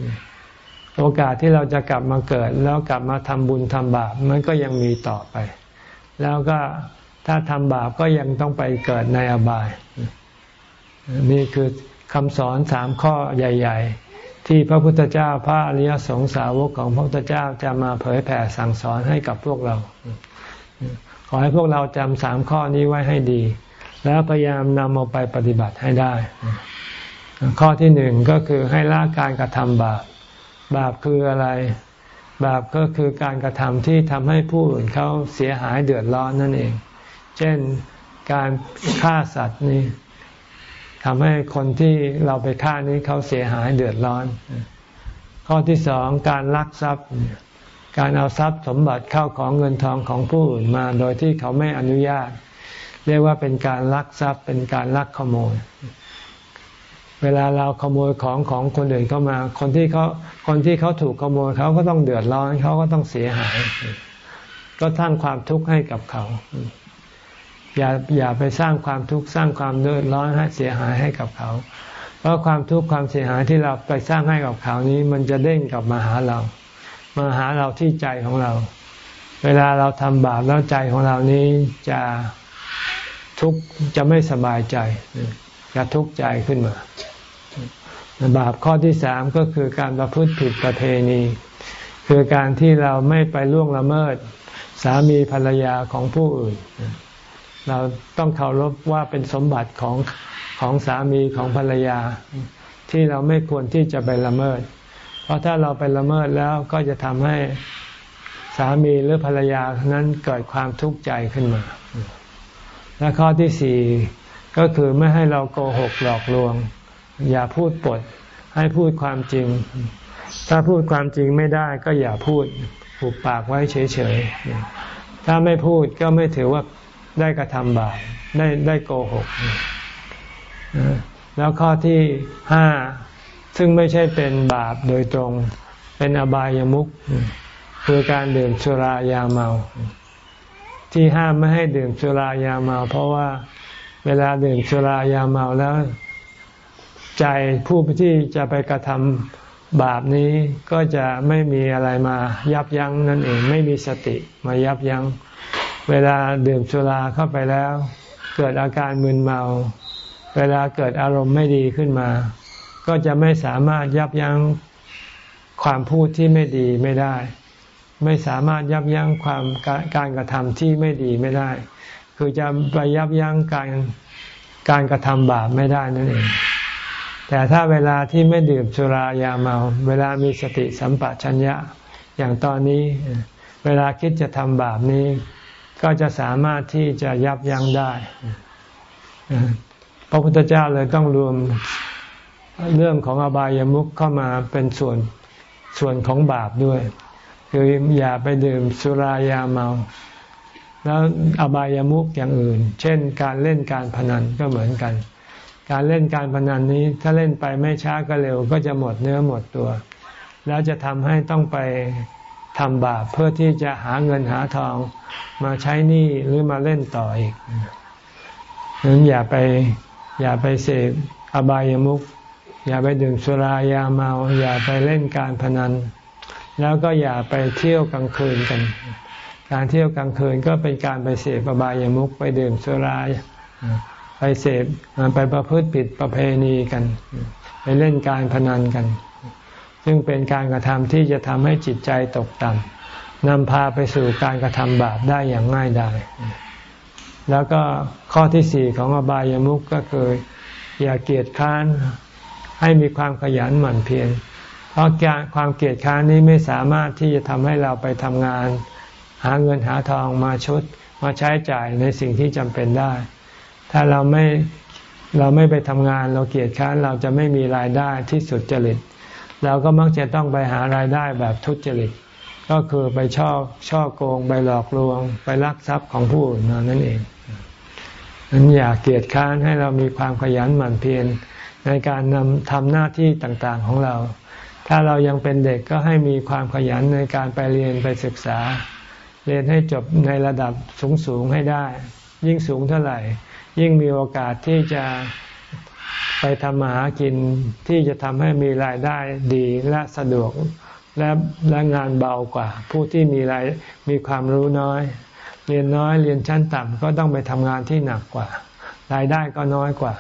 โอกาสที่เราจะกลับมาเกิด แล้วกลับมาทำบุญทำบาปมันก็ยังมีต่อไป แล้วก็ถ้าทำบาปก็ยังต้องไปเกิดในอบาย นี่คือคำสอนสามข้อใหญ่ ๆ ที่พระพุทธเจ้าพระอริยสงสาวกของพระพุทธเจ้าจะมาเผยแผ่สั่งสอนให้กับพวกเรา ขอให้พวกเราจำสามข้อนี้ไว้ให้ดี แล้วพยายามนำเอาไปปฏิบัติให้ได้ ข้อที่หนึ่งก็คือให้ละการกระทำบาป บาปคืออะไร บาปก็คือการกระทำที่ทำให้ผู้อื่นเขาเสียหายเดือดร้อนนั่นเอง เช่นการฆ่าสัตว์นี่ ทำให้คนที่เราไปฆ่านี้เขาเสียหายเดือดร้อน ข้อที่สองการลักทรัพย์ การเอาทรัพย์สมบัติเข้าของเงินทองของผู้อื่นมา โดยที่เขาไม่อนุญาต เรียกว่าเป็นการลักทรัพย์ เป็นการลักขโมย เวลาเราขโมยของของคนอื่นเข้ามา คนที่เขาคนที่เขาถูกขโมยเขาก็ต้องเดือดร้อนเขาก็ต้องเสียหาย ก็ทั้งความทุกข์ให้กับเขา อย่าอย่าไปสร้างความทุกข์สร้างความเดือดร้อนให้เสียหายให้กับเขา เพราะความทุกข์ความเสียหายที่เราไปสร้างให้กับเขานี้ มันจะเด้งกลับมาหาเรา มาหาเราที่ใจของเรา เวลาเราทำบาปแล้วใจของเรานี้จะทุกข์จะไม่สบายใจจะทุกข์ใจขึ้นมา บาปข้อที่สามก็คือการประพฤติผิดประเพณี คือการที่เราไม่ไปล่วงละเมิด สามีภรรยาของผู้อื่น เราต้องเคารพว่าเป็นสมบัติของของสามีของภรรยา ที่เราไม่ควรที่จะไปละเมิด เพราะถ้าเราไปละเมิดแล้วก็จะทำให้สามีหรือภรรยานั้นเกิดความทุกข์ใจขึ้นมา และข้อที่สี่ก็คือไม่ให้เราโกหกหลอกลวง อย่าพูดปด ให้พูดความจริง ถ้าพูดความจริงไม่ได้ก็อย่าพูดผูกปากไว้เฉยๆถ้าไม่พูดก็ไม่ถือว่า ได้กระทำบาปได้ได้โกหก แล้วข้อที่ห้าซึ่งไม่ใช่เป็นบาปโดยตรง เป็นอบายามุขคือการดื่มสุรายาเมา ที่ห้ามไม่ให้ดื่มสุรายาเมา เพราะว่าเวลาดื่มสุรายาเมาแล้ว ใจผู้ที่จะไปกระทำบาปนี้ก็จะไม่มีอะไรมายับยั้งนั่นเอง ไม่มีสติมายับยัง้ง เวลาดื่มสุราเข้าไปแล้ว เกิดอาการมึนเมา เวลาเกิดอารมณ์ไม่ดีขึ้นมา ก็จะไม่สามารถยับยั้งความพูดที่ไม่ดีไม่ได้ ไม่สามารถยับยั้งความการกระทำที่ไม่ดีไม่ได้ คือจะไปยับยั้งการการกระทำบาปไม่ได้นั่นเอง แต่ถ้าเวลาที่ไม่ดื่มสุรายาเมา เวลามีสติสัมปชัญญะอย่างตอนนี้ เวลาคิดจะทำบาปนี้ ก็จะสามารถที่จะยับยั้งได้พระพุทธเจ้าเลยต้องรวมเรื่องของอบายามุขเข้ามาเป็นส่วนส่วนของบาปด้วย คืออย่าไปดื่มสุรายาเมา แล้วอบายามุขอย่างอื่น เช่น การเล่นการพนันก็เหมือนกัน การเล่นการพนันนี้ถ้าเล่นไปไม่ช้าก็เร็วก็จะหมดเนื้อหมดตัว แล้วจะทำให้ต้องไป ทำบาปเพื่อที่จะหาเงินหาทองมาใช้หนี้หรือมาเล่นต่ออีกนั้นอย่าไปอย่าไปเสพอบายามุขอย่าไปดื่มสุรายาเมา อย่าไปเล่นการพนัน แล้วก็อย่าไปเที่ยวกลางคืนกัน การเที่ยวกลางคืนก็เป็นการไปเสพอบายามุขไปดื่มสุราไปเสพไปประพฤติผิดประเพณีกัน ไปเล่นการพนันกัน ซึ่งเป็นการกระทำที่จะทำให้จิตใจตกต่ำนำพาไปสู่การกระทำบาปได้อย่างง่ายดายแล้วก็ข้อที่สี่ของอบายามุขก็คือ อย่าเกียจค้านให้มีความขยันหมั่นเพียรเพราะความเกียจค้านนี้ไม่สามารถที่จะทำให้เราไปทำงาน หาเงินหาทองมาชดมาใช้จ่ายในสิ่งที่จำเป็นได้ ถ้าเราไม่เราไม่ไปทำงานเราเกียจค้านเราจะไม่มีรายได้ที่สุดจริต เราก็มักจะต้องไปหารายได้แบบทุจริต ก็คือไปช่อช่อโกง ไปหลอกลวง ไปลักทรัพย์ของผู้อื่นนั่นเองนั้นอย่าเกียจค้านให้เรามีความขยันหมั่นเพียรในการนำทำหน้าที่ต่างๆของเรา ถ้าเรายังเป็นเด็กก็ให้มีความขยันในการไปเรียนไปศึกษา เรียนให้จบในระดับสูงสูงให้ได้ ยิ่งสูงเท่าไหร่ ยิ่งมีโอกาสที่จะ ไปทำมาหากินที่จะทำให้มีรายได้ดีและสะดวกและและงานเบากว่า ผู้ที่มีรายมีความรู้น้อย เรียนน้อยเรียนชั้นต่ำก็ต้องไปทำงานที่หนักกว่า รายได้ก็น้อยกว่า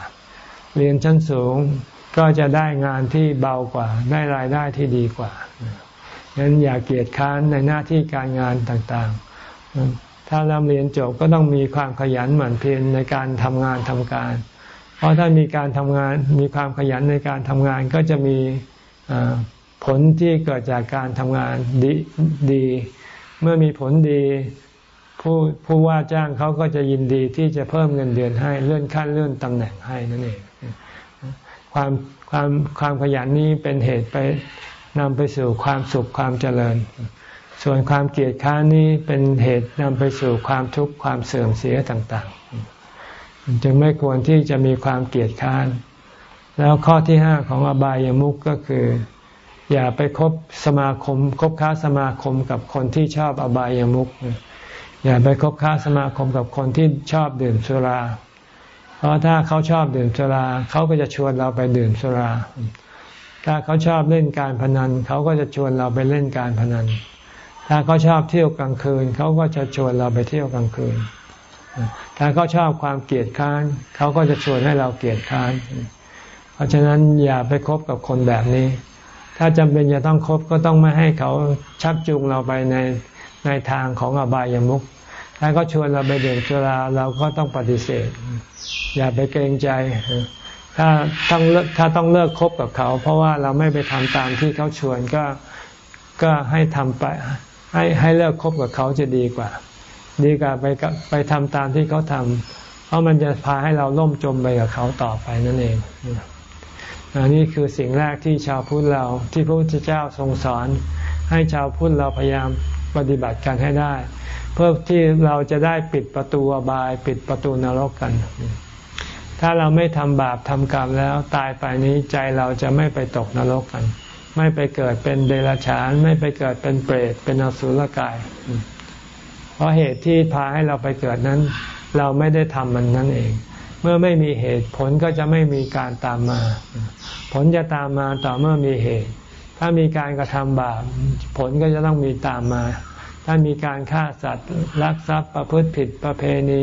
เรียนชั้นสูงก็จะได้งานที่เบากว่า ได้รายได้ที่ดีกว่างั้นอย่าเกียจค้านในหน้าที่การงานต่างๆ ถ้าเราเรียนจบก็ต้องมีความขยันหมั่นเพียรในการทำงานทำการ เพราะถ้ามีการทำงานมีความขยันในการทำงานก็จะมีผลที่เกิดจากการทำงานดีดีเมื่อมีผลดี ผู้ผู้ว่าจ้างเขาก็จะยินดีที่จะเพิ่มเงินเดือนให้เลื่อนขั้นเลื่อนตำแหน่งให้นั่นเองความความความขยันนี้เป็นเหตุไปนำไปสู่ความสุขความเจริญ ส่วนความเกลียดค้านนี้เป็นเหตุนำไปสู่ความทุกข์ความเสื่อมเสียต่าง ๆ จึงไม่ควรที่จะมีความเกลียดค้าน แล้วข้อที่ห้าของอบายามุขก็คือ อย่าไปคบสมาคม คบค้าสมาคมกับคนที่ชอบอบายามุขอย่าไปคบค้าสมาคมกับคนที่ชอบดื่มสุรา เพราะถ้าเขาชอบดื่มสุรา เขาก็จะชวนเราไปดื่มสุรา ถ้าเขาชอบเล่นการพนัน เขาก็จะชวนเราไปเล่นการพนัน ถ้าเขาชอบเที่ยวกลางคืน เขาก็จะชวนเราไปเที่ยวกลางคืน ถ้าเขาชอบความเกลียดค้านเขาก็จะชวนให้เราเกลียดค้าน เพราะฉะนั้นอย่าไปคบกับคนแบบนี้ ถ้าจำเป็นจะต้องคบก็ต้องไม่ให้เขาชักจูงเราไปในในทางของอบายามุขถ้าเขาชวนเราไปเดื่มสุราเราก็ต้องปฏิเสธ อย่าไปเกรงใจ ถ้าต้องถ้าต้องเลิกคบกับเขา เพราะว่าเราไม่ไปทำตามที่เขาชวนก็ก็ให้ทำไป ให้ให้เลิกคบกับเขาจะดีกว่า ดีกว่าไปไปทำตามที่เขาทำเพราะมันจะพาให้เราล่มจมไปกับเขาต่อไปนั่นเองอันนี้คือสิ่งแรกที่ชาวพุทธเราที่พระพุทธเจ้าทรงสอน ให้ชาวพุทธเราพยายามปฏิบัติกันให้ได้ เพื่อที่เราจะได้ปิดประตูอบาย ปิดประตูนรกกัน ถ้าเราไม่ทำบาปทำกรรมแล้วตายไปนี้ใจเราจะไม่ไปตกนรกกัน ไม่ไปเกิดเป็นเดรัจฉาน ไม่ไปเกิดเป็นเปรตเป็นอสุรกาย ราะเหตุที่พาให้เราไปเกิดนั้น เราไม่ได้ทำมันนั่นเอง เมื่อไม่มีเหตุผลก็จะไม่มีการตามมา ผลจะตามมาต่อเมื่อมีเหตุ ถ้ามีการกระทำบาปผลก็จะต้องมีตามมา ถ้ามีการฆ่าสัตว์ลักทรัพย์ประพฤติผิดประเพณี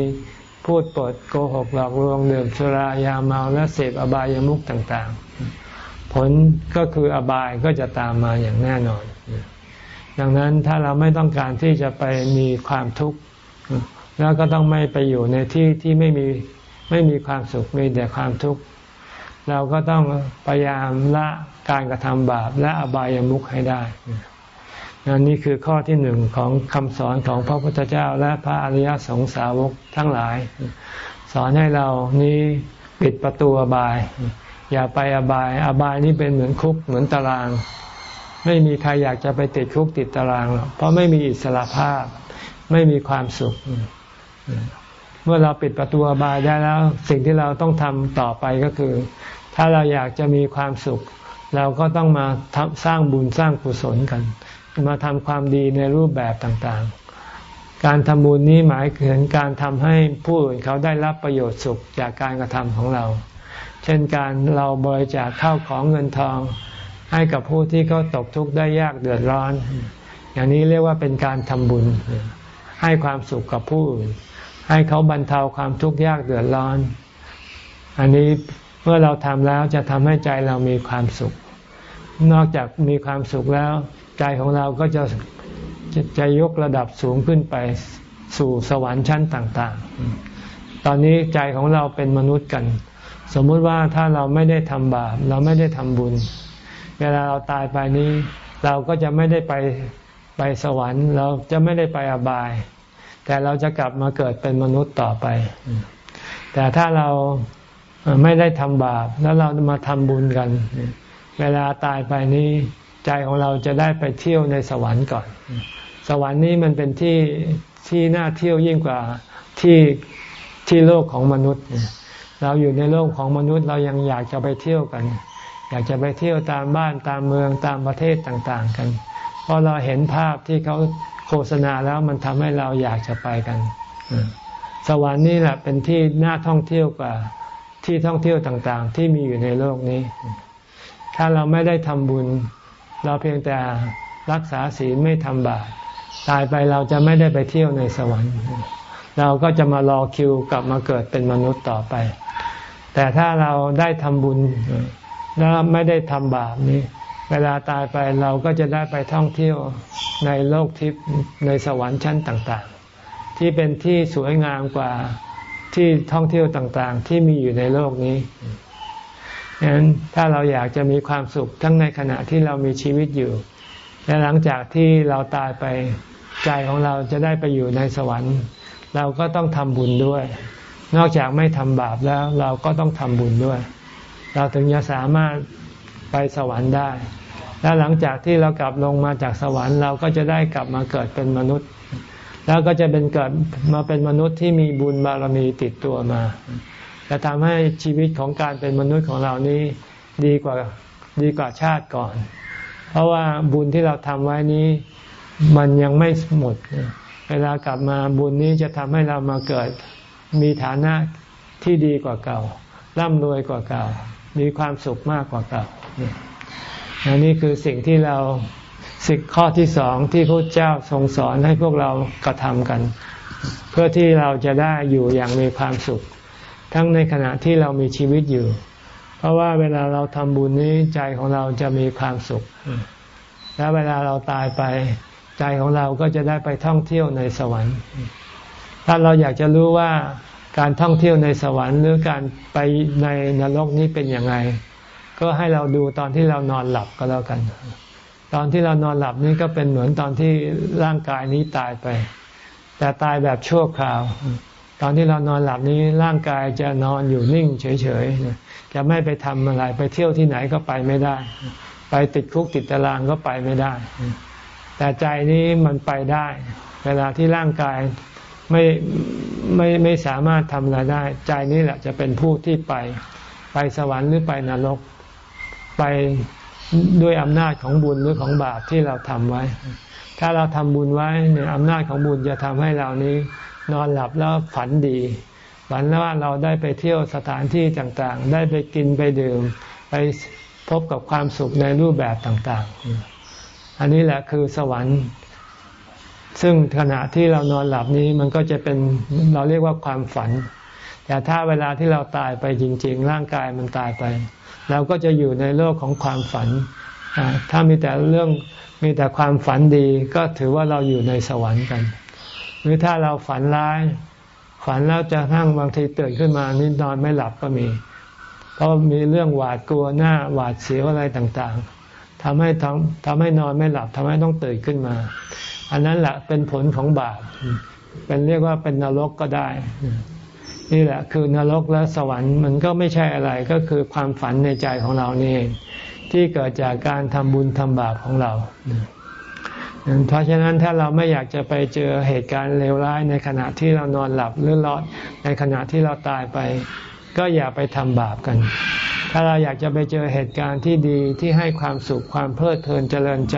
พูดปดโกหกหลอกลวงดื่มสุรายาเมาและเสพอบายามุขต่างๆ ผลก็คืออบายก็จะตามมาอย่างแน่นอน ดังนั้นถ้าเราไม่ต้องการที่จะไปมีความทุกข์แล้วก็ต้องไม่ไปอยู่ในที่ที่ไม่มีไม่มีความสุขมีแต่ความทุกข์เราก็ต้องพยายามละการกระทำบาปและอบายามุขให้ได้นนี่คือข้อที่หนึ่งของคำสอนของพระพุทธเจ้าและพระอริยสงสาวกทั้งหลาย สอนให้เรานี้ปิดประตูอบาย อย่าไปอบาย อบายนี่เป็นเหมือนคุกเหมือนตาราง ไม่มีใครอยากจะไปติดคุกติดตารางหรอกเพราะไม่มีอิสระภาพ ไม่มีความสุข เมื่อเราปิดประตูบายได้แล้ว สิ่งที่เราต้องทำต่อไปก็คือ ถ้าเราอยากจะมีความสุข เราก็ต้องมาสร้างบุญสร้างกุศลกัน มาทำความดีในรูปแบบต่างๆ การทำบุญนี้หมายถึงการทำให้ผู้อื่นเขาได้รับประโยชน์สุขจากการกระทำของเรา เช่นการเราบริจาคข้าวของเงินทอง ให้กับผู้ที่เขาตกทุกข์ได้ยากเดือดร้อน อย่างนี้เรียกว่าเป็นการทำบุญ ให้ความสุขกับผู้อื่นให้เขาบรรเทาความทุกข์ยากเดือดร้อน อันนี้เมื่อเราทำแล้วจะทำให้ใจเรามีความสุข นอกจากมีความสุขแล้ว ใจของเราก็จะจะยกระดับสูงขึ้นไปสู่สวรรค์ชั้นต่าง ๆ ตอนนี้ใจของเราเป็นมนุษย์กัน สมมุติว่าถ้าเราไม่ได้ทำบาปเราไม่ได้ทำบุญ เวลาเราตายไปนี้ เราก็จะไม่ได้ไปไปสวรรค์ เราจะไม่ได้ไปอบาย แต่เราจะกลับมาเกิดเป็นมนุษย์ต่อไป แต่ถ้าเราไม่ได้ทำบาปแล้วเรามาทำบุญกัน เวลาตายไปนี้ใจของเราจะได้ไปเที่ยวในสวรรค์ก่อน สวรรค์นี้มันเป็นที่ที่น่าเที่ยวยิ่งกว่าที่ที่โลกของมนุษย์ เราอยู่ในโลกของมนุษย์เรายังอยากจะไปเที่ยวกัน อยากจะไปเที่ยวตามบ้านตามเมืองตามประเทศต่างๆกัน เพราะเราเห็นภาพที่เขาโฆษณาแล้วมันทำให้เราอยากจะไปกัน สวรรค์นี่แหละเป็นที่น่าท่องเที่ยวกว่าที่ท่องเที่ยวต่างๆ ที่มีอยู่ในโลกนี้ ถ้าเราไม่ได้ทำบุญ เราเพียงแต่รักษาศีลไม่ทำบาปตายไปเราจะไม่ได้ไปเที่ยวในสวรรค์ เราก็จะมารอคิวกลับมาเกิดเป็นมนุษย์ต่อไป แต่ถ้าเราได้ทำบุญ แล้วไม่ได้ทำบาปนี้ เวลาตายไปเราก็จะได้ไปท่องเที่ยวในโลกทิพย์ในสวรรค์ชั้นต่างๆ ที่เป็นที่สวยงามกว่าที่ท่องเที่ยวต่างๆ ที่มีอยู่ในโลกนี้ดังนั้นถ้าเราอยากจะมีความสุขทั้งในขณะที่เรามีชีวิตอยู่ และหลังจากที่เราตายไปใจของเราจะได้ไปอยู่ในสวรรค์ เราก็ต้องทำบุญด้วย นอกจากไม่ทำบาปแล้วเราก็ต้องทำบุญด้วย เราถึงจะสามารถไปสวรรค์ได้ และหลังจากที่เรากลับลงมาจากสวรรค์เราก็จะได้กลับมาเกิดเป็นมนุษย์ แล้วก็จะเป็นเกิดมาเป็นมนุษย์ที่มีบุญบารมีติดตัวมาจะทำให้ชีวิตของการเป็นมนุษย์ของเรานี้ดีกว่าดีกว่าชาติก่อน เพราะว่าบุญที่เราทำไว้นี้มันยังไม่หมด เวลากลับมาบุญนี้จะทำให้เรามาเกิดมีฐานะที่ดีกว่าเก่าร่ำรวยกว่าเก่า มีความสุขมากกว่าเก่าอันนี้คือสิ่งที่เราสิ่งข้อที่สองที่พระเจ้าทรงสอนให้พวกเรากระทำกัน เพื่อที่เราจะได้อยู่อย่างมีความสุข ทั้งในขณะที่เรามีชีวิตอยู่ เพราะว่าเวลาเราทำบุญนี้ใจของเราจะมีความสุข และเวลาเราตายไป ใจของเราก็จะได้ไปท่องเที่ยวในสวรรค์ ถ้าเราอยากจะรู้ว่า การท่องเที่ยวในสวรรค์หรือการไปในนรกนี้เป็นยังไง ก็ให้เราดูตอนที่เรานอนหลับก็แล้วกัน ตอนที่เรานอนหลับนี่ก็เป็นเหมือนตอนที่ร่างกายนี้ตายไป แต่ตายแบบชั่วคราว ตอนที่เรานอนหลับนี้ร่างกายจะนอนอยู่นิ่งเฉยๆจะไม่ไปทำอะไรไปเที่ยวที่ไหนก็ไปไม่ได้ ไปติดคุกติดตารางก็ไปไม่ได้ แต่ใจนี้มันไปได้ เวลาที่ร่างกาย ไม่ไม่ไม่สามารถทำอะไรได้ ใจนี้แหละจะเป็นผู้ที่ไปไปสวรรค์หรือไปนรก ไปด้วยอำนาจของบุญหรือของบาปที่เราทำไว้ ถ้าเราทำบุญไว้เนี่ยอำนาจของบุญจะทำให้เรานี้ นอนหลับแล้วฝันดีฝันว่าเราได้ไปเที่ยวสถานที่ต่างๆ ได้ไปกินไปดื่ม ไปพบกับความสุขในรูปแบบต่างๆ อันนี้แหละคือสวรรค์ ซึ่งขณะที่เรานอนหลับนี้มันก็จะเป็นเราเรียกว่าความฝัน แต่ถ้าเวลาที่เราตายไปจริง ๆ ร่างกายมันตายไปเราก็จะอยู่ในโลกของความฝัน ถ้ามีแต่เรื่องมีแต่ความฝันดีก็ถือว่าเราอยู่ในสวรรค์กัน หรือถ้าเราฝันร้าย ฝันแล้วจะทั้งบางทีตื่นขึ้นมานี่นอนไม่หลับก็มี เพราะมีเรื่องหวาดกลัวหน้าหวาดเสียวอะไรต่างๆทำให้ทำทำให้นอนไม่หลับทำให้ต้องตื่นขึ้นมา อันนั้นแหละเป็นผลของบาปเป็นเรียกว่าเป็นนรกก็ได้ นี่แหละคือนรกและสวรรค์มันก็ไม่ใช่อะไรก็คือความฝันในใจของเรานี่ที่เกิดจากการทำบุญทำบาปของเราเพราะฉะนั้นถ้าเราไม่อยากจะไปเจอเหตุการณ์เลวร้ายในขณะที่เรานอนหลับหรือรอดในขณะที่เราตายไป ก็อย่าไปทำบาปกัน ถ้าเราอยากจะไปเจอเหตุการณ์ที่ดีที่ให้ความสุขความเพลิดเพลินเจริญใจ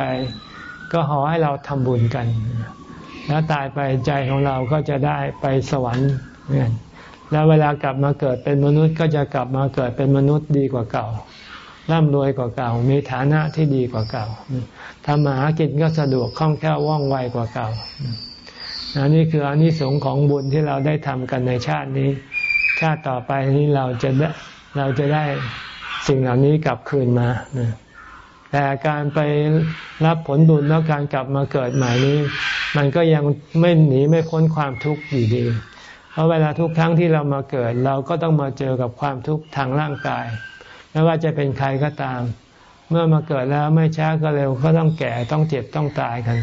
ก็ขอให้เราทำบุญกัน แล้วตายไปใจของเราก็จะได้ไปสวรรค์เนี่ยแล้วเวลากลับมาเกิดเป็นมนุษย์ก็จะกลับมาเกิดเป็นมนุษย์ดีกว่าเก่าร่ำรวยกว่าเก่า มีฐานะที่ดีกว่าเก่าทำมาหากินก็สะดวกคล่องแคล่วว่องไวกว่าเก่านี่คืออานิสงส์ของบุญที่เราได้ทำกันในชาตินี้ ชาติต่อไปนี้เราจะได้เราจะได้สิ่งเหล่านี้กลับคืนมา แต่การไปรับผลบุญแล้วการกลับมาเกิดใหม่นี้ มันก็ยังไม่หนีไม่พ้นความทุกข์อยู่ดี เพราะเวลาทุกครั้งที่เรามาเกิด เราก็ต้องมาเจอกับความทุกข์ทางร่างกาย ไม่ว่าจะเป็นใครก็ตาม เมื่อมาเกิดแล้วไม่ช้าก็เร็วก็ต้องแก่ต้องเจ็บต้องตายกัน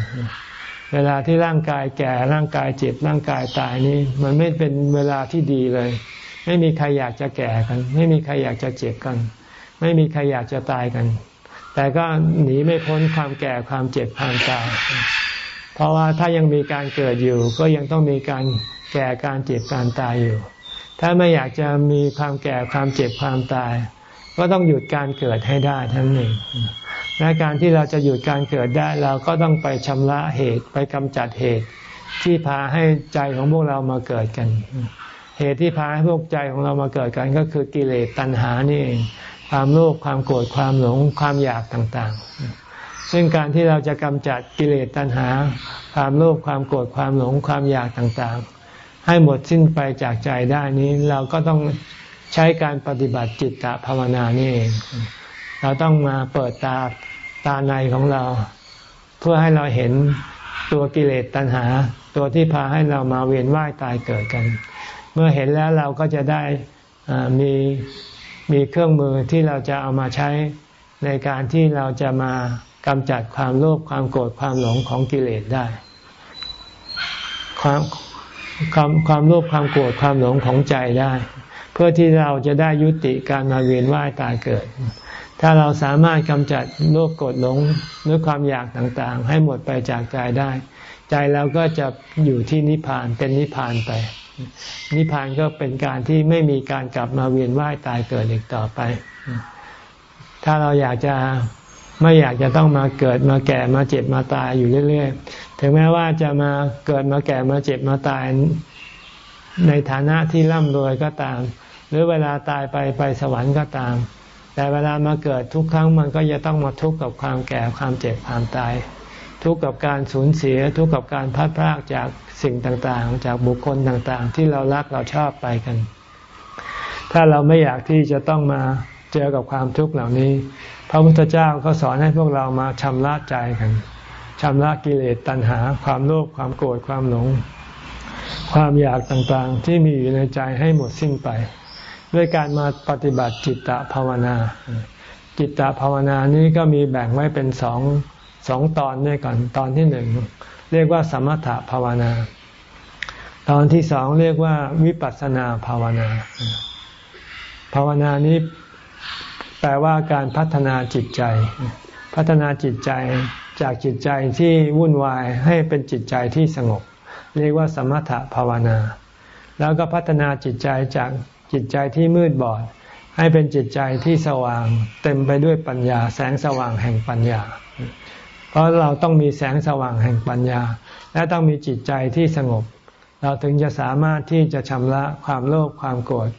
เวลาที่ร่างกายแก่ร่างกายเจ็บร่างกายตายนี้ มันไม่เป็นเวลาที่ดีเลย ไม่มีใครอยากจะแก่กัน ไม่มีใครอยากจะเจ็บกัน ไม่มีใครอยากจะตายกัน แต่ก็หนีไม่พ้นความแก่ความเจ็บความตาย เพราะว่าถ้ายังมีการเกิดอยู่ ก็ยังต้องมีการแก่การเจ็บการตายอยู่ ถ้าไม่อยากจะมีความแก่ความเจ็บความตาย ก็ต้องหยุดการเกิดให้ได้ทั้งนี้และการที่เราจะหยุดการเกิดได้เราก็ต้องไปชำระเหตุไปกำจัดเหตุ ที่พาให้ใจของพวกเรามาเกิดกัน เหตุที่พาให้พวกใจของเรามาเกิดกันก็คือกิเลสตัณหานี่เอง ความโลภความโกรธความหลงความอยากต่างๆ ซึ่งการที่เราจะกำจัดกิเลสตัณหา ความโลภความโกรธความหลงความอยากต่างๆ ให้หมดสิ้นไปจากใจได้นี้เราก็ต้องใช้การปฏิบัติจิตตภาวนานี่เองเราต้องมาเปิดตาตาในของเรา เพื่อให้เราเห็นตัวกิเลสตัณหา ตัวที่พาให้เรามาเวียนว่ายตายเกิดกัน เมื่อเห็นแล้วเราก็จะได้มี มีเครื่องมือที่เราจะเอามาใช้ในการที่เราจะมากำจัดความโลภความโกรธความหลงของกิเลสได้ ความความความโลภความโกรธความหลงของใจได้ เพื่อที่เราจะได้ยุติการมาเวียนว่ายตายเกิด ถ้าเราสามารถกำจัดโลภโกรธหลงหรือความอยากต่างๆ ให้หมดไปจากใจได้ ใจเราก็จะอยู่ที่นิพพานเป็นนิพพานไป นิพพานก็เป็นการที่ไม่มีการกลับมาเวียนว่ายตายเกิดอีกต่อไป ถ้าเราอยากจะไม่อยากจะต้องมาเกิดมาแก่มาเจ็บมาตายอยู่เรื่อย ๆ ถึงแม้ว่าจะมาเกิดมาแก่มาเจ็บมาตายในฐานะที่ร่ำรวยก็ตาม หรือเวลาตายไปไปสวรรค์ก็ตาม แต่เวลามาเกิดทุกครั้งมันก็จะต้องมาทุกข์กับความแก่ความเจ็บความตาย ทุกข์กับการสูญเสียทุกข์กับการพัดพรากจากสิ่งต่างๆ จากบุคคลต่างๆ ที่เรารักเราชอบไปกัน ถ้าเราไม่อยากที่จะต้องมาเจอกับความทุกข์เหล่านี้ พระพุทธเจ้าก็สอนให้พวกเรามาชำระใจกันชำระกิเลสตัณหา ความโลภความโกรธความหลง ความอยากต่างๆ ที่มีอยู่ในใจให้หมดสิ้นไป ด้วยการมาปฏิบัติจิตตภาวนา จิตตภาวนานี้ก็มีแบ่งไว้เป็นสอง สองตอนด้วยกันตอนที่หนึ่งเรียกว่าสมถภาวนา ตอนที่สองเรียกว่าวิปัสสนาภาวนา ภาวนานี้แปลว่าการพัฒนาจิตใจ พัฒนาจิตใจจากจิตใจที่วุ่นวายให้เป็นจิตใจที่สงบ เรียกว่าสมถภาวนา แล้วก็พัฒนาจิตใจจากจิตใจที่มืดบอด ให้เป็นจิตใจที่สว่าง เต็มไปด้วยปัญญา แสงสว่างแห่งปัญญา เพราะเราต้องมีแสงสว่างแห่งปัญญา และต้องมีจิตใจที่สงบ เราถึงจะสามารถที่จะชำระความโลภความโกรธ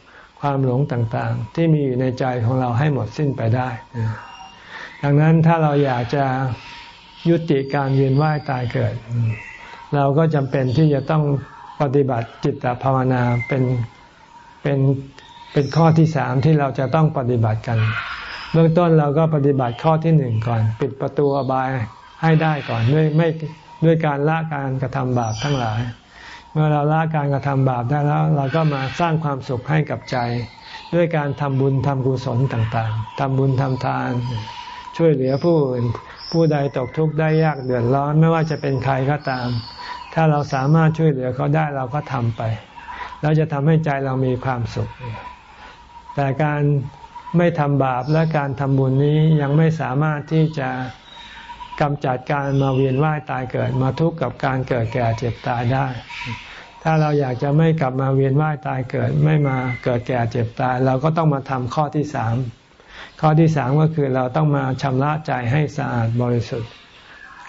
ความหลงต่างๆ ที่มีอยู่ในใจของเราให้หมดสิ้นไปได้ ดังนั้นถ้าเราอยากจะยุติการเวียนว่ายตายเกิด เราก็จำเป็นที่จะต้องปฏิบัติจิตภาวนาเป็นเป็นเป็นข้อที่สามที่เราจะต้องปฏิบัติกัน เบื้องต้นเราก็ปฏิบัติข้อที่หนึ่งก่อน ปิดประตูอบาย ให้ได้ก่อนด้วยไม่ด้วยการละการกระทำบาปทั้งหลาย เมื่อเราละการกระทำบาปได้แล้ว เราก็มาสร้างความสุขให้กับใจ ด้วยการทำบุญทำกุศลต่างๆทำบุญทำทาน ช่วยเหลือผู้อื่นผู้ใดตกทุกข์ได้ยากเดือดร้อนไม่ว่าจะเป็นใครก็ตาม ถ้าเราสามารถช่วยเหลือเขาได้เราก็ทำไปเราจะทำให้ใจเรามีความสุข แต่การไม่ทำบาปและการทำบุญนี้ยังไม่สามารถที่จะ กำจัดการมาเวียนว่ายตายเกิดมาทุกข์กับการเกิดแก่เจ็บตายได้ ถ้าเราอยากจะไม่กลับมาเวียนว่ายตายเกิดไม่มาเกิดแก่เจ็บตาย เราก็ต้องมาทำข้อที่สามข้อที่สามก็คือเราต้องมาชำระใจให้สะอาดบริสุทธิ์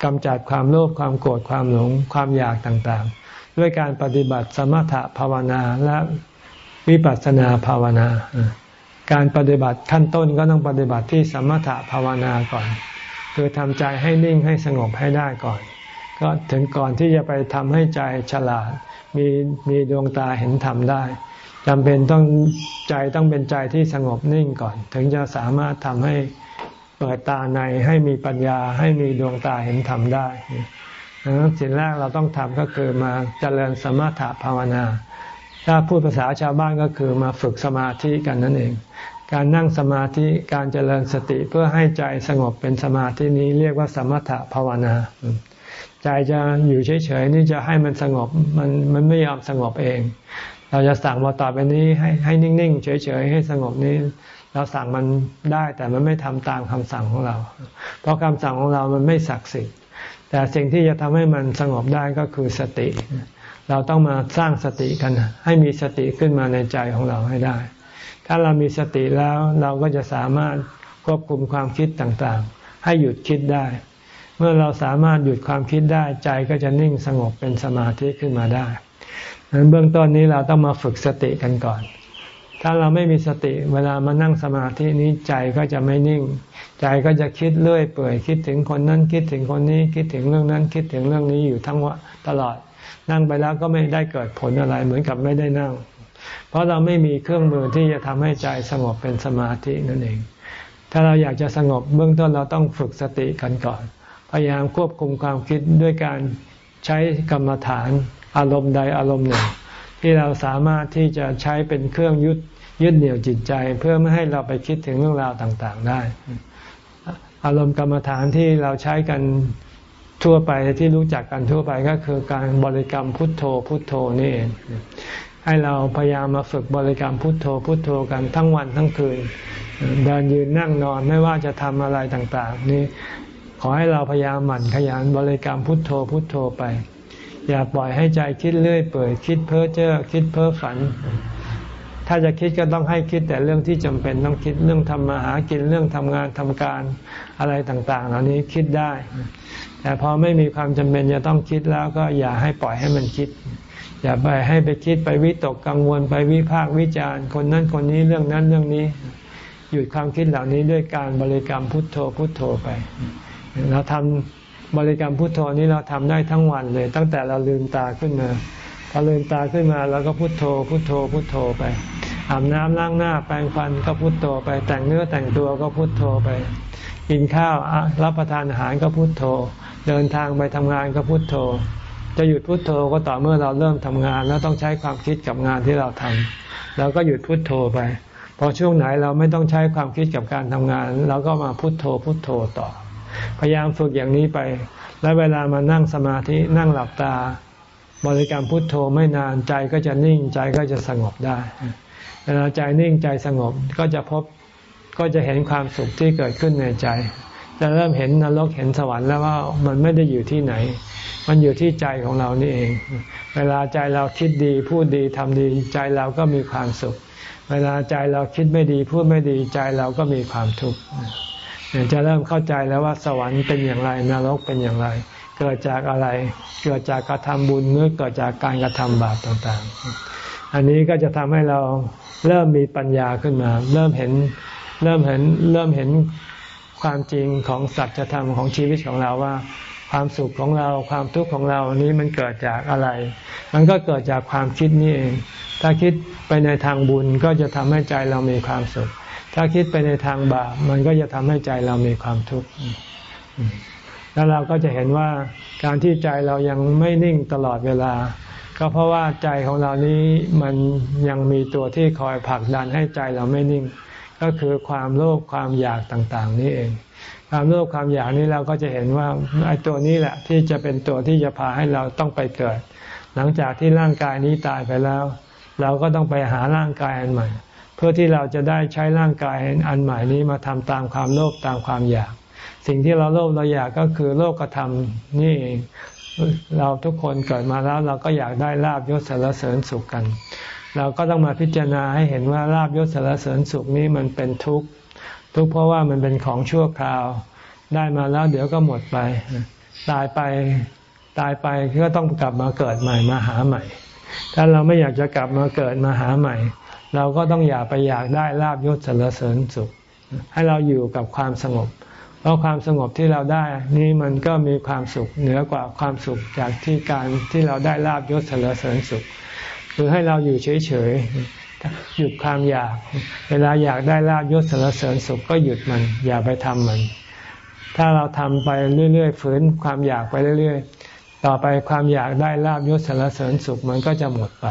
กำจัดความโลภความโกรธความหลงความอยากต่างๆ ด้วยการปฏิบัติสมถภาวนาและวิปัสสนาภาวนา การปฏิบัติขั้นต้นก็ต้องปฏิบัติที่สมถภาวนาก่อน คือทำใจให้นิ่งให้สงบให้ได้ก่อน ก็ถึงก่อนที่จะไปทำให้ใจฉลาด มีมีดวงตาเห็นธรรมได้จำเป็นต้องใจต้องเป็นใจที่สงบนิ่งก่อน ถึงจะสามารถทำให้เปิดตาในให้มีปัญญาให้มีดวงตาเห็นธรรมได้ดังนั้นสิ่งแรกเราต้องทำก็คือมาเจริญสมถะภาวนา ถ้าพูดภาษาชาวบ้านก็คือมาฝึกสมาธิกันนั่นเอง การนั่งสมาธิการเจริญสติเพื่อให้ใจสงบเป็นสมาธินี้เรียกว่าสมถะภาวนาใจจะอยู่เฉยๆนี่จะให้มันสงบมันมันไม่ยอมสงบเอง เราจะสั่งมาต่อไปนี้ให้ให้นิ่งๆเฉยๆให้สงบนี้ เราสั่งมันได้แต่มันไม่ทำตามคำสั่งของเรา เพราะคำสั่งของเรามันไม่ศักดิ์สิทธิ์แต่สิ่งที่จะทำให้มันสงบได้ก็คือสติ เราต้องมาสร้างสติกันให้มีสติขึ้นมาในใจของเราให้ได้ ถ้าเรามีสติแล้วเราก็จะสามารถควบคุมความคิดต่างๆ ให้หยุดคิดได้ เมื่อเราสามารถหยุดความคิดได้ใจก็จะนิ่งสงบเป็นสมาธิขึ้นมาได้งนั้นเบื้องต้นนี้เราต้องมาฝึกสติกันก่อน ถ้าเราไม่มีสติเวลามานั่งสมาธินี้ใจก็จะไม่นิ่ง ใจก็จะคิดเรื่อยเปื่อยคิดถึงคนนั้นคิดถึงคนนี้คิดถึงเรื่องนั้นคิดถึงเรื่องนี้อยู่ทั้งวันตลอด นั่งไปแล้วก็ไม่ได้เกิดผลอะไรเหมือนกับไม่ได้นั่ง เพราะเราไม่มีเครื่องมือที่จะทำให้ใจสงบเป็นสมาธินั่นเอง ถ้าเราอยากจะสงบเบื้องต้นเราต้องฝึกสติกันก่อน พยายามควบคุมความคิดด้วยการใช้กรรมฐานอารมณ์ใดอารมณ์หนึ่ง ที่เราสามารถที่จะใช้เป็นเครื่องยึดยึดเหนี่ยวจิตใจเพื่อไม่ให้เราไปคิดถึงเรื่องราวต่างๆได้ อารมณ์กรรมฐานที่เราใช้กันทั่วไปที่รู้จักกันทั่วไปก็คือการบริกรรมพุทโธพุทโธนี่เอง ให้เราพยายามมาฝึกบริกรรมพุทโธพุทโธกันทั้งวันทั้งคืน เดินยืนนั่งนอนไม่ว่าจะทำอะไรต่างๆ นี่ขอให้เราพยายามหมั่นขยันบริกรรมพุทโธพุทโธไป อย่าปล่อยให้ใจคิดเรื่อยเปื่อยคิดเพ้อเจ้อคิดเพ้อฝัน ถ้าจะคิดก็ต้องให้คิดแต่เรื่องที่จำเป็นต้องคิดเรื่องทำมาหากินเรื่องทำงานทำการอะไรต่างๆ เหล่านี้คิดได้ แต่พอไม่มีความจำเป็นจะต้องคิดแล้วก็อย่าให้ปล่อยให้มันคิด อย่าไปให้ไปคิดไปวิตกกังวลไปวิพากวิจารณ์คนนั้นคนนี้เรื่องนั้นเรื่องนี้ หยุดความคิดเหล่านี้ด้วยการบริกรรมพุทโธพุทโธไป เราทำบริกรรมพุทโธนี้เราทำได้ทั้งวันเลย ตั้งแต่เราลืมตาขึ้นมาพอลืมตาขึ้นมาเราก็พุทโธพุทโธพุทโธไปอาบน้ำล้างหน้าแปรงฟันก็พุทโธไปแต่งเนื้อแต่งตัวก็พุทโธไป กินข้าวรับประทานอาหารก็พุทโธ เดินทางไปทำงานก็พุทโธ จะหยุดพุทโธก็ต่อเมื่อเราเริ่มทำงาน แล้วต้องใช้ความคิดกับงานที่เราทำเราก็หยุดพุทโธไป พอช่วงไหนเราไม่ต้องใช้ความคิดกับการทำงานเราก็มาพุทโธพุทโธต่อ พยายามฝึกอย่างนี้ไป แล้วเวลามานั่งสมาธินั่งหลับตา บริกรรมพุทโธไม่นานใจก็จะนิ่งใจก็จะสงบได้เวลาใจนิ่งใจสงบก็จะพบก็จะเห็นความสุขที่เกิดขึ้นในใจ จะเริ่มเห็นนรกเห็นสวรรค์แล้วว่ามันไม่ได้อยู่ที่ไหน มันอยู่ที่ใจของเรานี่เอง เวลาใจเราคิดดีพูดดีทำดี ใจเราก็มีความสุข เวลาใจเราคิดไม่ดีพูดไม่ดีใจเราก็มีความทุกข์เนี่ยจะเริ่มเข้าใจแล้วว่าสวรรค์เป็นอย่างไรนรกเป็นอย่างไร เกิดจากอะไร เกิดจากการทำบุญหรือเกิดจากการกระทำบาปต่างๆ อันนี้ก็จะทำให้เราเริ่มมีปัญญาขึ้นมา เริ่มเห็นเริ่มเห็นเริ่มเห็น ความจริงของสัจธรรมของชีวิตของเราว่า ความสุขของเราความทุกข์ของเรานี้มันเกิดจากอะไร มันก็เกิดจากความคิดนี่เอง ถ้าคิดไปในทางบุญก็จะทำให้ใจเรามีความสุข ถ้าคิดไปในทางบาปมันก็จะทำให้ใจเรามีความทุกข์แล้วเราก็จะเห็นว่าการที่ใจเรายังไม่นิ่งตลอดเวลา ก็เพราะว่าใจของเรานี้มันยังมีตัวที่คอยผลักดันให้ใจเราไม่นิ่ง ก็คือความโลภความอยากต่างๆ นี้เอง ความโลภความอยากนี้เราก็จะเห็นว่าไอ้ตัวนี้แหละที่จะเป็นตัวที่จะพาให้เราต้องไปเกิด หลังจากที่ร่างกายนี้ตายไปแล้ว เราก็ต้องไปหาร่างกายอันใหม่ เพื่อที่เราจะได้ใช้ร่างกายอันใหม่นี้มาทำตามความโลภตามความอยาก สิ่งที่เราโลภเราอยากก็คือโลกกระทำนี่เองเราทุกคนเกิดมาแล้วเราก็อยากได้ลาบยศสารเสริญสุขกัน เราก็ต้องมาพิจารณาให้เห็นว่าลาบยศสารเสริญสุขนี้มันเป็นทุกข์ทุกข์เพราะว่ามันเป็นของชั่วคราว ได้มาแล้วเดี๋ยวก็หมดไป ตายไปตายไปก็ต้องกลับมาเกิดใหม่มาหาใหม่ ถ้าเราไม่อยากจะกลับมาเกิดมาหาใหม่ เราก็ต้องอย่าไปอยากได้ลาบยศสารเสริญสุข ให้เราอยู่กับความสงบ เพราะความสงบที่เราได้นี้มันก็มีความสุขเหนือกว่าความสุขจากที่การที่เราได้ลาบยศเสริญเสริญสุข คือให้เราอยู่เฉยๆหยุดความอยาก เวลาอยากได้ลาบยศสริญเสริญสุขก็หยุดมัน อย่าไปทำมัน ถ้าเราทำไปเรื่อยๆฝืนความอยากไปเรื่อย ๆ ต่อไปความอยากได้ลาบยศสริญเสริญสุขมันก็จะหมดไป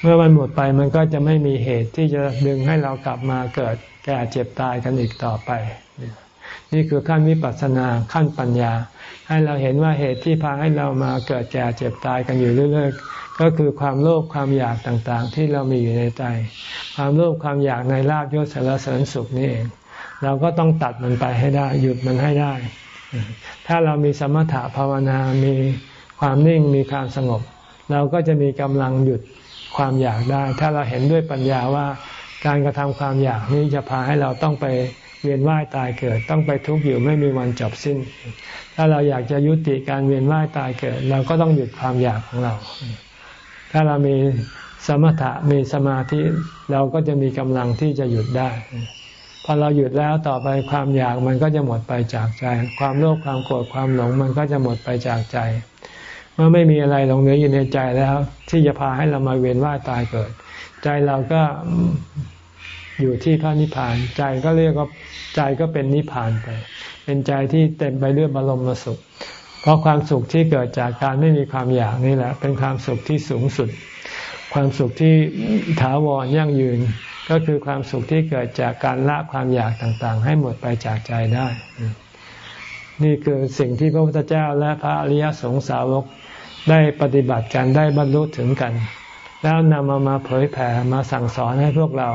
เมื่อมันหมดไปมันก็จะไม่มีเหตุที่จะดึงให้เรากลับมาเกิดแก่เจ็บตายกันอีกต่อไป นี่คือขั้นวิปัสสนาขั้นปัญญา ให้เราเห็นว่าเหตุที่พาให้เรามาเกิดแก่เจ็บตายกันอยู่เรื่อยๆ ก็คือความโลภความอยากต่างๆ ที่เรามีอยู่ในใจ ความโลภความอยากในลาบยศสารเสริญสุขนี่เอง เราก็ต้องตัดมันไปให้ได้ หยุดมันให้ได้ ถ้าเรามีสมถะภาวนา มีความนิ่ง มีความสงบ เราก็จะมีกำลังหยุดความอยากได้ ถ้าเราเห็นด้วยปัญญาว่าการกระทำความอยากนี้จะพาให้เราต้องไปเวียนว่ายตายเกิด ต้องไปทุกข์อยู่ไม่มีวันจบสิ้น ถ้าเราอยากจะยุติการเวียนว่ายตายเกิด เราก็ต้องหยุดความอยากของเรา ถ้าเรามีสมถะมีสมาธิเราก็จะมีกำลังที่จะหยุดได้ พอเราหยุดแล้วต่อไปความอยากมันก็จะหมดไปจากใจ ความโลภความโกรธความหลงมันก็จะหมดไปจากใจ เมื่อไม่มีอะไรหลงเหลืออยู่ในใจแล้ว ที่จะพาให้เรามาเวียนว่ายตายเกิด ใจเราก็อยู่ที่พระนิพพานใจก็เรียกว่าใจก็เป็นนิพพานไป เป็นใจที่เต็มไปด้วยบรมสุข เพราะความสุขที่เกิดจากการไม่มีความอยากนี่แหละ เป็นความสุขที่สูงสุด ความสุขที่ถาวรยั่งยืน ก็คือความสุขที่เกิดจากการละความอยากต่างๆ ให้หมดไปจากใจได้ นี่คือสิ่งที่พระพุทธเจ้าและพระอริยสงสาวกได้ปฏิบัติกันได้บรรลุถึงกัน แล้วนำมามาเผยแผ่มาสั่งสอนให้พวกเรา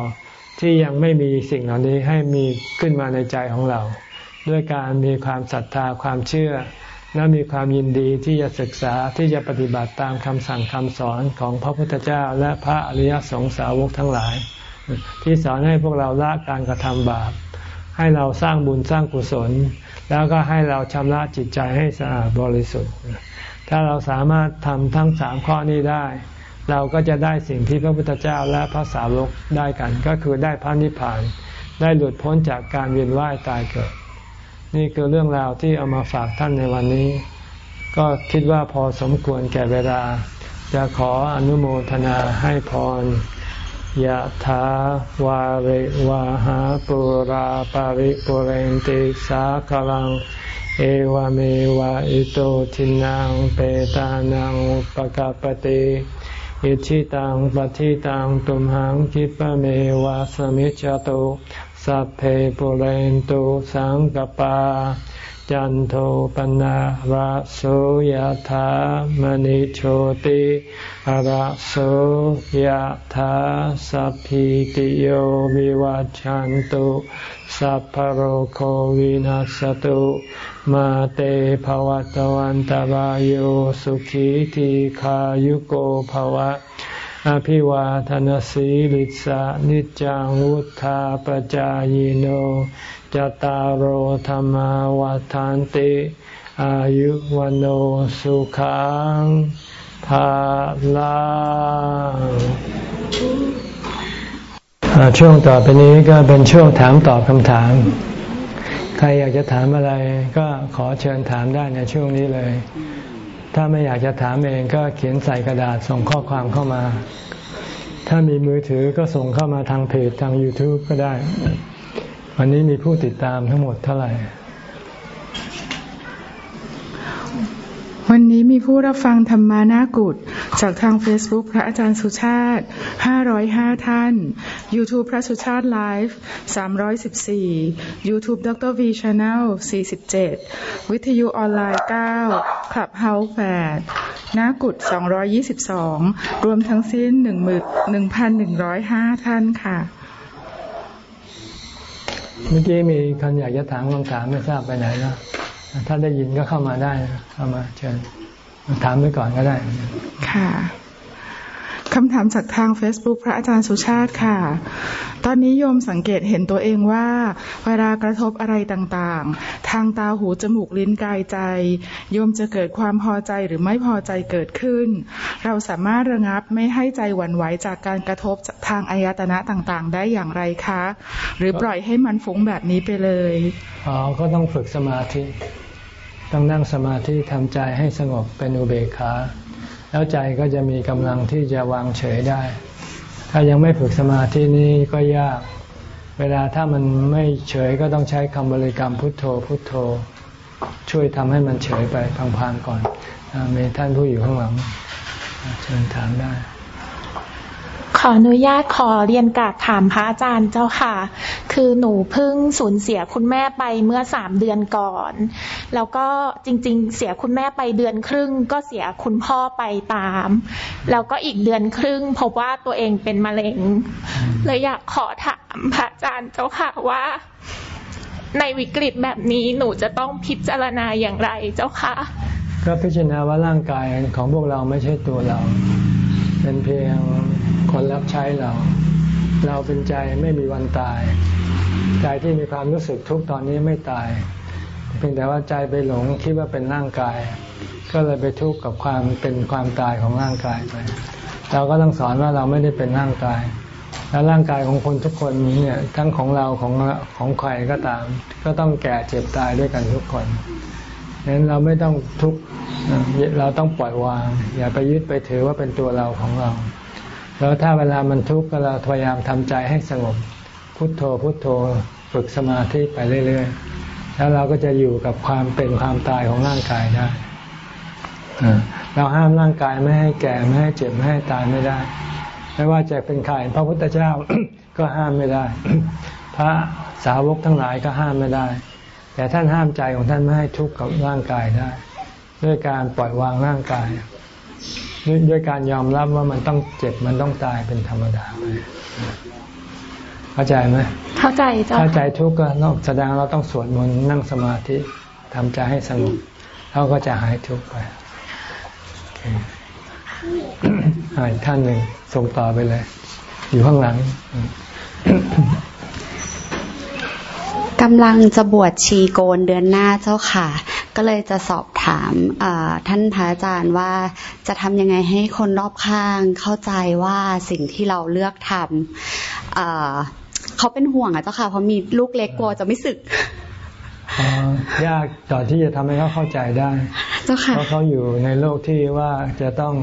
ที่ยังไม่มีสิ่งเหล่านี้ให้มีขึ้นมาในใจของเรา ด้วยการมีความศรัทธาความเชื่อ และมีความยินดีที่จะศึกษาที่จะปฏิบัติตามคำสั่งคำสอนของพระพุทธเจ้า และพระอริยสงสาวกทั้งหลาย ที่สอนให้พวกเราละการกระทำบาป ให้เราสร้างบุญสร้างกุศล แล้วก็ให้เราชำระจิตใจให้สะอาดบริสุทธิ์ ถ้าเราสามารถทำทั้งสามข้อนี้ได้ เราก็จะได้สิ่งที่พระพุทธเจ้าและพระสาวกได้กัน ก็คือได้พระนิพพาน ได้หลุดพ้นจากการเวียนว่ายตายเกิด นี่คือเรื่องราวที่เอามาฝากท่านในวันนี้ ก็คิดว่าพอสมควรแก่เวลา จะขออนุโมทนาให้พรยะถาวาริวาหาปุราปาริปุเรนติสาคลัง เอวเมวะอิโตทินังเปตานังปกาปติอิชิตังปฏิตังตุมหังคิปะเมวะสมิจจตุ สัพเพปุเรนตุสังกปา จันโทปนะระโสยธามณิโชติระโสยธาสัพพิติโยวิวัจจันตุสัพพโรโควินัสตุมาเตภวัตวันตารโยสุขีทีขายุโกภวะ อภิวาทนสีลิสานิจังวุธาปจายโนจตารโหธรรมวาทานติ อายุวันโอสุขังภาลังช่วงต่อไปนี้ก็เป็นช่วงถามตอบคำถาม ใครอยากจะถามอะไรก็ขอเชิญถามได้ในช่วงนี้เลย ถ้าไม่อยากจะถามเองก็เขียนใส่กระดาษส่งข้อความเข้ามา ถ้ามีมือถือก็ส่งเข้ามาทางเพจทาง YouTube ก็ได้ วันนี้มีผู้ติดตามทั้งหมดเท่าไหร่ วันนี้มีผู้รับฟังธรรมานากุฏจากทาง Facebook พระอาจารย์สุชาติ 505 ท่าน YouTube พระสุชาติไลฟ์314 YouTube ดร V Channel 47 วิทยุออนไลน์ 9 Clubhouse 8นากุฏ222 รวมทั้งสิ้น 1,105 ท่านค่ะ เมื่อกี้มีคนอยากจะถามคำถามไม่ทราบไปไหนแล้ว ถ้าได้ยินก็เข้ามาได้เข้ามาเชิญถามไปก่อนก็ได้ ค่ะ คำถามจากทาง Facebook พระอาจารย์สุชาติค่ะ ตอนนี้โยมสังเกตเห็นตัวเองว่า เวลากระทบอะไรต่างๆ ทางตาหูจมูกลิ้นกายใจ โยมจะเกิดความพอใจหรือไม่พอใจเกิดขึ้น เราสามารถระงับไม่ให้ใจหวั่นไหวจากการกระทบทางอายตนะต่างๆ ได้อย่างไรคะ หรือปล่อยให้มันฟุ้งแบบนี้ไปเลย อ๋อ ก็ต้องฝึกสมาธิ ต้องนั่งสมาธิทำใจให้สงบเป็นอุเบกขา แล้วใจก็จะมีกำลังที่จะวางเฉยได้ ถ้ายังไม่ฝึกสมาธินี้ก็ยาก เวลาถ้ามันไม่เฉยก็ต้องใช้คำบริกรรมพุทโธ พุทโธ ช่วยทำให้มันเฉยไปพังๆก่อนมีท่านผู้อยู่ข้างหลังเชิญถามได้ ขออนุญาตขอเรียนกราบถามพระอาจารย์เจ้าค่ะ คือหนูเพิ่งสูญเสียคุณแม่ไปเมื่อสามเดือนก่อน แล้วก็จริง ๆ เสียคุณแม่ไปเดือนครึ่ง ก็เสียคุณพ่อไปตาม แล้วก็อีกเดือนครึ่ง พบว่าตัวเองเป็นมะเร็งเลยอยากขอถามพระอาจารย์เจ้าค่ะว่า ในวิกฤตแบบนี้หนูจะต้องพิจารณาอย่างไรเจ้าค่ะก็พิจารณาว่าร่างกายของพวกเราไม่ใช่ตัวเรา เป็นเพียงคนรับใช้เรา เราเป็นใจไม่มีวันตาย ใจที่มีความรู้สึกทุกตอนนี้ไม่ตาย เพียงแต่ว่าใจไปหลงคิดว่าเป็นร่างกาย ก็เลยไปทุกข์กับความเป็นความตายของร่างกายไป เราก็ต้องสอนว่าเราไม่ได้เป็นร่างกาย แล้วร่างกายของคนทุกคนเนี่ยทั้งของเราของของใครก็ตาม ก็ต้องแก่เจ็บตายด้วยกันทุกคน งนั้นเราไม่ต้องทุกข์เราต้องปล่อยวาง อย่าไปยึดไปถือว่าเป็นตัวเราของเรา แล้วถ้าเวลามันทุกข์ก็เราพยายามทำใจให้สงบ พุทโธพุทโธฝึกสมาธิไปเรื่อยๆ แล้วเราก็จะอยู่กับความเป็นความตายของร่างกายได้เราห้ามร่างกายไม่ให้แก่ไม่ให้เจ็บไม่ให้ตายไม่ได้ ไม่ว่าจะเป็นใครพระพุทธเจ้าก็ห้ามไม่ได้ พระสาวกทั้งหลายก็ห้ามไม่ได้ แต่ท่านห้ามใจของท่านไม่ให้ทุกข์กับร่างกายได้ ด้วยการปล่อยวางร่างกาย ด้วยการยอมรับว่ามันต้องเจ็บมันต้องตายเป็นธรรมดาไปเข้าใจไหมเข้าใจเจ้าเข้าใจทุกข์ก็ต้องแสดงเราต้องสวดมนต์นั่งสมาธิทำใจให้สงบเขาก็จะหายทุกข์ไปอีกท่านหนึ่งส่งต่อไปเลย อยู่ข้างหลัง กำลังจะบวชชีโกนเดือนหน้าเจ้าค่ะ ก็เลยจะสอบถามท่านพระอาจารย์ว่าจะทำยังไงให้คนรอบข้างเข้าใจว่าสิ่งที่เราเลือกทำเขาเป็นห่วงอะเจ้าค่ะเพราะมีลูกเล็กกลัวจะไม่สึกยากต่อที่จะทำให้เขาเข้าใจได้เพราะเขาอยู่ในโลกที่ว่าจะต้อง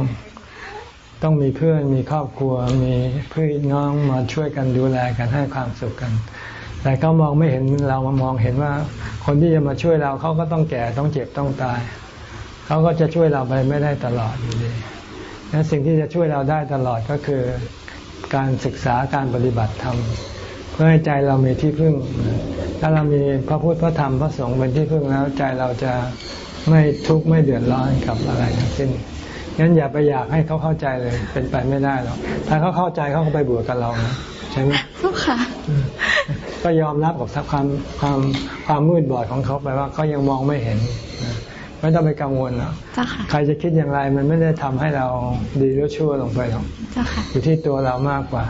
ต้องมีเพื่อนมีครอบครัวมีเพื่อนน้องมาช่วยกันดูแลกันให้ความสุขกัน แต่เขามองไม่เห็นเรามามองเห็นว่า คนที่จะมาช่วยเราเขาก็ต้องแก่ต้องเจ็บต้องตายเขาก็จะช่วยเราไปไม่ได้ตลอดอยู่ดีนั้นสิ่งที่จะช่วยเราได้ตลอดก็คือการศึกษาการปฏิบัติธรรมเพื่อให้ใจเรามีที่พึ่ง ถ้าเรามีพระพุทธพระธรรมพระสงฆ์เป็นที่พึ่งแล้วใจเราจะไม่ทุกข์ไม่เดือดร้อนกับอะไรทั้งสิ้นงั้นอย่าไปอยากให้เขาเข้าใจเลย เป็นไปไม่ได้หรอกถ้าเขาเข้าใจเขาก็ไปบวชกับเรานะใช่ไหมทุกค่ะ ก็ยอมรับกับความความความมืดบอดของเขาไปว่าเขายังมองไม่เห็น ไม่ต้องไปกังวลหรอกใครจะคิดอย่างไรมันไม่ได้ทำให้เราดีหรือชั่วลงไปหรอกอยู่ที่ตัวเรามากกว่า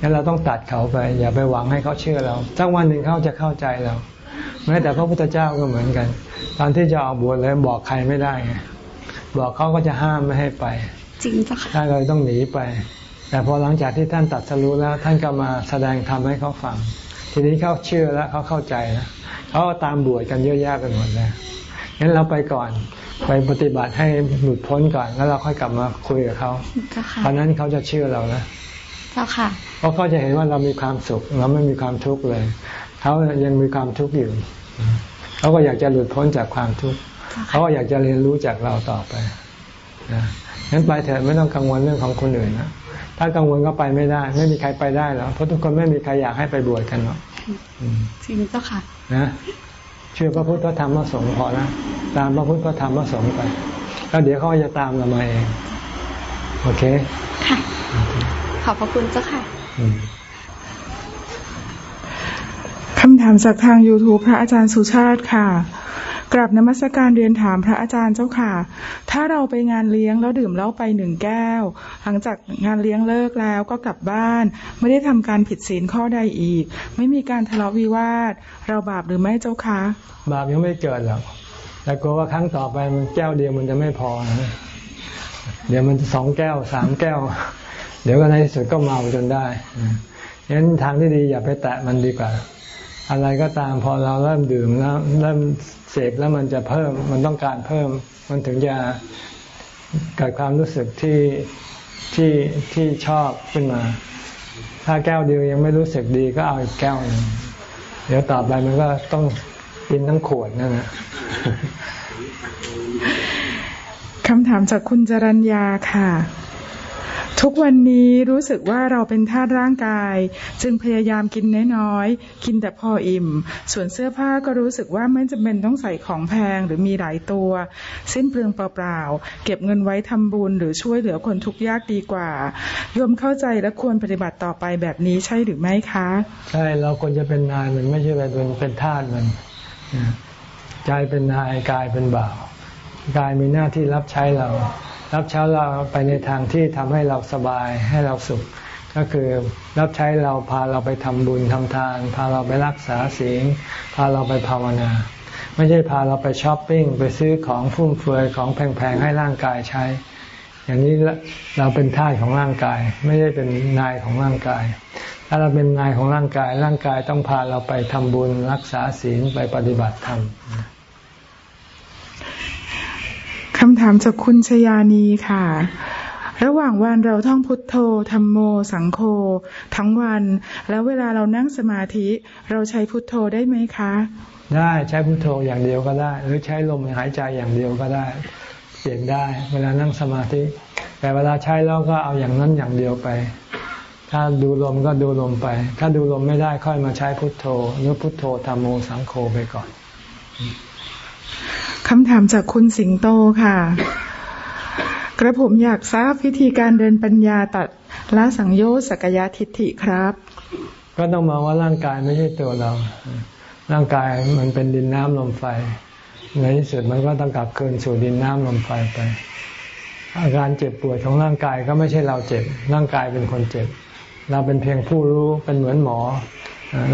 งั้นเราต้องตัดเขาไป อย่าไปหวังให้เขาเชื่อเราสักวันหนึ่งเขาจะเข้าใจเราแม้แต่พระพุทธเจ้าก็เหมือนกัน ตอนที่จะออกบวชเลยบอกใครไม่ได้ไงบอกเขาก็จะห้ามไม่ให้ไป จริงจ้ะค่ะท่านเลยต้องหนีไป แต่พอหลังจากที่ท่านตัดสรู้แล้ว ท่านก็มาแสดงธรรมให้เขาฟัง ทีนี้เขาเชื่อแล้วเขาเข้าใจแล้วเขาตามบวชกันเยอะแยะไปหมดแล้วงั้นเราไปก่อนไปปฏิบัติให้หลุดพ้นก่อนแล้วเราค่อยกลับมาคุยกับเขาตอนนั้นเขาจะเชื่อเรานะเจ้าค่ะเพราะเขาจะเห็นว่าเรามีความสุข เราไม่มีความทุกข์เลยเขายังมีความทุกข์อยู่เขาก็อยากจะหลุดพ้นจากความทุกข์เขาก็อยากจะเรียนรู้จากเราต่อไปนะงั้นไปเถอะไม่ต้องกังวลเรื่องของคนอื่นนะถ้ากังวลก็ไปไม่ได้ ไม่มีใครไปได้หรอกเพราะทุกคนไม่มีใครอยากให้ไปบวชกันหรอก จริงเจ้าค่ะ นะเชื่อพระพุทธพระธรรมพระสงฆ์พอนะตามพระพุทธพระธรรมพระสงฆ์ไปแล้วเดี๋ยวเขาจะตามเรามาเอง โอเค ค่ะ ขอบพระคุณเจ้าค่ะคำถามจากทาง YouTube พระอาจารย์สุชาติค่ะ กราบนมัสการเรียนถามพระอาจารย์เจ้าค่ะ ถ้าเราไปงานเลี้ยงแล้วดื่มเหล้าไปหนึ่งแก้ว หลังจากงานเลี้ยงเลิกแล้วก็กลับบ้าน ไม่ได้ทำการผิดศีลข้อใดอีก ไม่มีการทะเลาะวิวาท เราบาปหรือไม่เจ้าคะ บาปยังไม่เกิดหรอกแต่กลัวว่าครั้งต่อไปมันแก้วเดียวมันจะไม่พอนะเดี๋ยวมันสองแก้วสามแก้ว เดี๋ยวก็ในที่สุดก็เมาจนได้งั้นทางที่ดีอย่าไปแตะมันดีกว่า อะไรก็ตามพอเราเริ่มดื่มแล้วเริ่ม เสพแล้วมันจะเพิ่มมันต้องการเพิ่ม มันถึงจะเกิดความรู้สึกที่ที่ที่ชอบขึ้นมา ถ้าแก้วเดียวยังไม่รู้สึกดีก็เอาอีกแก้วหนึ่งเดี๋ยวต่อไปมันก็ต้องกินทั้งขวดนั่นแหละคำถามจากคุณจรัญญาค่ะ ทุกวันนี้รู้สึกว่าเราเป็นธาตุร่างกาย จึงพยายามกินน้อยๆ กินแต่พออิ่ม ส่วนเสื้อผ้าก็รู้สึกว่าไม่จำเป็นต้องใส่ของแพงหรือมีหลายตัว สิ้นเปลืองเปล่าๆ เก็บเงินไว้ทำบุญหรือช่วยเหลือคนทุกข์ยากดีกว่าโยมเข้าใจและควรปฏิบัติต่อไปแบบนี้ใช่หรือไม่คะ ใช่เราควรจะเป็นนายมันไม่ใช่เป็นเป็นทาสมันใจเป็นนายกายเป็นบ่าวกายมีหน้าที่รับใช้เรา รับใช้เราไปในทางที่ทำให้เราสบายให้เราสุข ก็คือรับใช้เราพาเราไปทำบุญทำทาน พาเราไปรักษาศีลพาเราไปภาวนา ไม่ใช่พาเราไปช้อปปิ้งไปซื้อของฟุ่มเฟือยของแพงๆให้ร่างกายใช้ อย่างนี้เราเป็นท่าของร่างกาย ไม่ได้เป็นนายของร่างกาย ถ้าเราเป็นนายของร่างกาย ร่างกายต้องพาเราไปทำบุญรักษาศีลไปปฏิบัติธรรม คำถามจากคุณชยานีค่ะ ระหว่างวันเราท่องพุทโธธรรมโม สังโฆทั้งวัน แล้วเวลาเรานั่งสมาธิเราใช้พุทโธได้ไหมคะ ได้ใช้พุทโธอย่างเดียวก็ได้ หรือใช้ลมหายใจอย่างเดียวก็ได้ เปลี่ยนได้ เวลานั่งสมาธิ แต่เวลาใช้แล้วก็เอาอย่างนั้นอย่างเดียวไป ถ้าดูลมก็ดูลมไป ถ้าดูลมไม่ได้ค่อยมาใช้พุทโธ หรือพุทโธธรรมโมสังโฆไปก่อน คำถามจากคุณสิงโตค่ะ กระผมอยากทราบวิธีการเดินปัญญาตัดละสังโยชน์สกยาทิฏฐิครับ ก็ต้องมองว่าร่างกายไม่ใช่ตัวเรา ร่างกายมันเป็นดินน้ำลมไฟ ในที่สุดมันก็ต้องกลับคืนสู่ดินน้ำลมไฟไป อาการเจ็บปวดของร่างกายก็ไม่ใช่เราเจ็บ ร่างกายเป็นคนเจ็บ เราเป็นเพียงผู้รู้เป็นเหมือนหมอ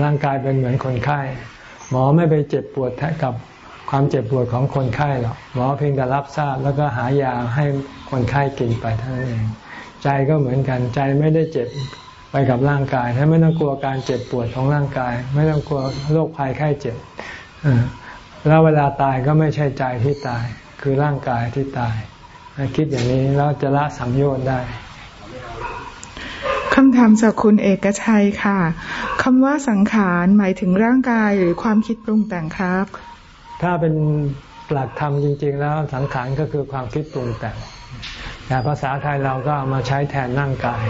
ร่างกายเป็นเหมือนคนไข้ หมอไม่ไปเจ็บปวดแทกับ ความเจ็บปวดของคนไข้หรอกหมอเพียงแต่รับทราบแล้วก็หายาให้คนไข้กินไปเท่านั้นเอง ใจก็เหมือนกันใจไม่ได้เจ็บไปกับร่างกายถ้าไม่ต้องกลัวการเจ็บปวดของร่างกาย ไม่ต้องกลัวโรคภัยไข้เจ็บแล้วเวลาตายก็ไม่ใช่ใจที่ตาย คือร่างกายที่ตาย คิดอย่างนี้แล้วจะละสัมโยชน์ได้คำถามจากคุณเอกชัยค่ะคำว่าสังขารหมายถึงร่างกายหรือความคิดปรุงแต่งครับ ถ้าเป็นหลักธรรมจริง ๆ แล้วสังขารก็คือความคิดปรุงแต่งแต่ภาษาไทยเราก็เอามาใช้แทนร่างกาย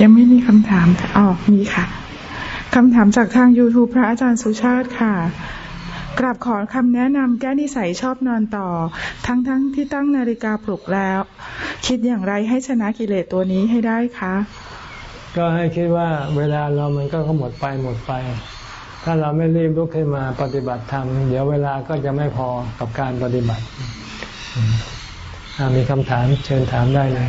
ยังไม่มีคำถามอ๋อมีค่ะคำถามจากทาง YouTube พระอาจารย์สุชาติค่ะกราบขอคำแนะนำแก้นิสัยชอบนอนต่อ ทั้งๆทที่ตั้งนาฬิกาปลุกแล้ว คิดอย่างไรให้ชนะกิเลสตัวนี้ให้ได้คะ ก็ให้คิดว่าเวลาเรามันก็หมดไปหมดไป ถ้าเราไม่รีบลุกขึ้นมาปฏิบัติธรรม เดี๋ยวเวลาก็จะไม่พอกับการปฏิบัติ มีคำถามเชิญถามได้เลย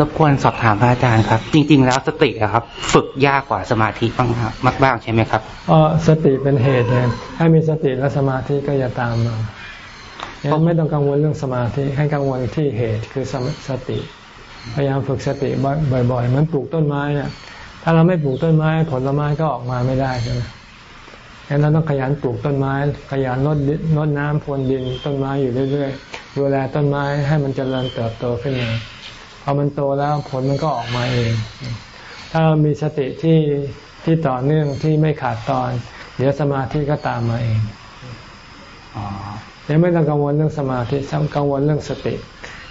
รบกวนสอบถามพระอาจารย์ครับ จริง ๆ แล้วสติครับ ฝึกยากกว่าสมาธิบ้างครับมากบ้างใช่ไหมครับอ๋อสติเป็นเหตุเนี่ยถ้ามีสติแล้วสมาธิก็จะตามมา ยังไม่ต้องกังวลเรื่องสมาธิให้กังวลที่เหตุคือสติ พยายามฝึกสติบ่อยๆเหมือนปลูกต้นไม้เนี่ยถ้าเราไม่ปลูกต้นไม้ ผลไม้ก็ออกมาไม่ได้ใช่ไหมงั้นเราต้องขยันปลูกต้นไม้ ขยันรดรดน้ำพรวนดินต้นไม้อยู่เรื่อยๆดูแลต้นไม้ให้มันเจริญเติบโตขึ้นมาพอมันโตแล้วผลมันก็ออกมาเอง ถ้ามีสติที่ที่ต่อเนื่องที่ไม่ขาดตอน เดี๋ยวสมาธิก็ตามมาเองเดี๋ ยวไม่ต้องกังวลเรื่องสมาธิกังวลเรื่องสติ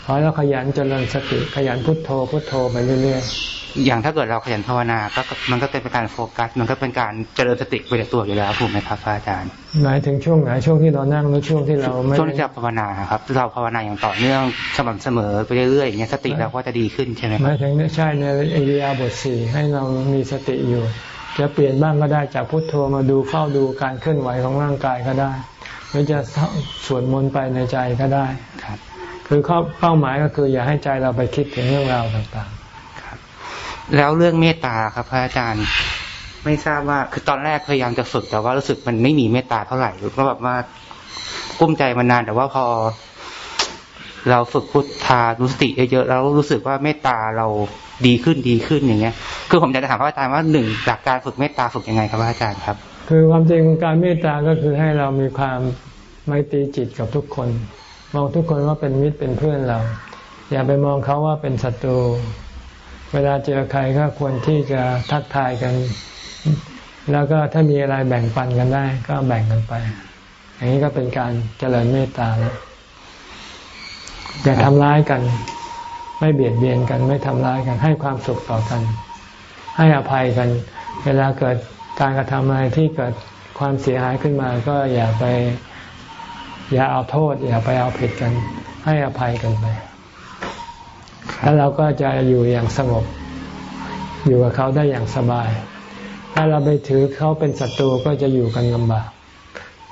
ขอให้เราขยันเจริญสติขยันพุทโธพุทโธไปเรื่อยๆอย่างถ้าเกิดเราขยันภาวนาก็มันก็เป็นการโฟกัส มันก็เป็นการเจริญสติไปในตัวอยู่แล้วถูกไหมครับอาจารย์หมายถึงช่วงไหนช่วงที่เรานั่งหรือช่วงที่เราไม่ช่วงที่เราภาวนาครับเราภาวนาอย่างต่อเนื่องสม่ำเสมอไปเรื่อยๆอย่างเงี้ยสติเราก็จะดีขึ้นใช่ไหมหมายถึงใช่ในเอริยาบทสี่ให้เรามีสติอยู่ จะเปลี่ยนบ้างก็ได้จากพุทโธมาดูเฝ้าดูการเคลื่อนไหวของร่างกายก็ได้ห รือจะสวดมนต์ไปในใจก็ได้ครับ คือเป้าหมายก็คืออย่าให้ใจเราไปคิดถึงเรื่องราวต่างๆครับ แล้วเรื่องเมตตาครับพระอาจารย์ไม่ทราบว่าคือตอนแรกพยายามจะฝึกแต่ว่ารู้สึกมันไม่มีเมตตาเท่าไหร่หรือว่าแบบว่ากุ้มใจมานานแต่ว่าพอ เราฝึกพุทธานุสติเยอะๆแล้วรู้สึกว่าเมตตาเราดีขึ้นดีขึ้นอย่างเงี้ย คือผมอยากจะถามพระอาจารย์ว่าหนึ่งหลักการฝึกเมตตาฝึกยังไงครับพระอาจารย์ครับ คือความจริงการเมตตาก็คือให้เรามีความไมตรีจิตกับทุกคน มองทุกคนว่าเป็นมิตรเป็นเพื่อนเรา อย่าไปมองเขาว่าเป็นศัตรู เวลาเจอใครก็ควรที่จะทักทายกัน แล้วก็ถ้ามีอะไรแบ่งปันกันได้ ก็แบ่งกันไป อย่างนี้ก็เป็นการเจริญเมตตาแล้วอย่าทำร้ายกัน ไม่เบียดเบียนกัน ไม่ทำร้ายกัน ให้ความสุขต่อกัน ให้อภัยกัน เวลาเกิด การกระทำอะไรที่เกิดความเสียหายขึ้นมา ก็อย่าไป อย่าเอาโทษ อย่าไปเอาผิดกัน ให้อภัยกันไป แล้วเราก็จะอยู่อย่างสงบ อยู่กับเขาได้อย่างสบาย ถ้าเราไปถือเขาเป็นศัตรูก็จะอยู่กันลำบาก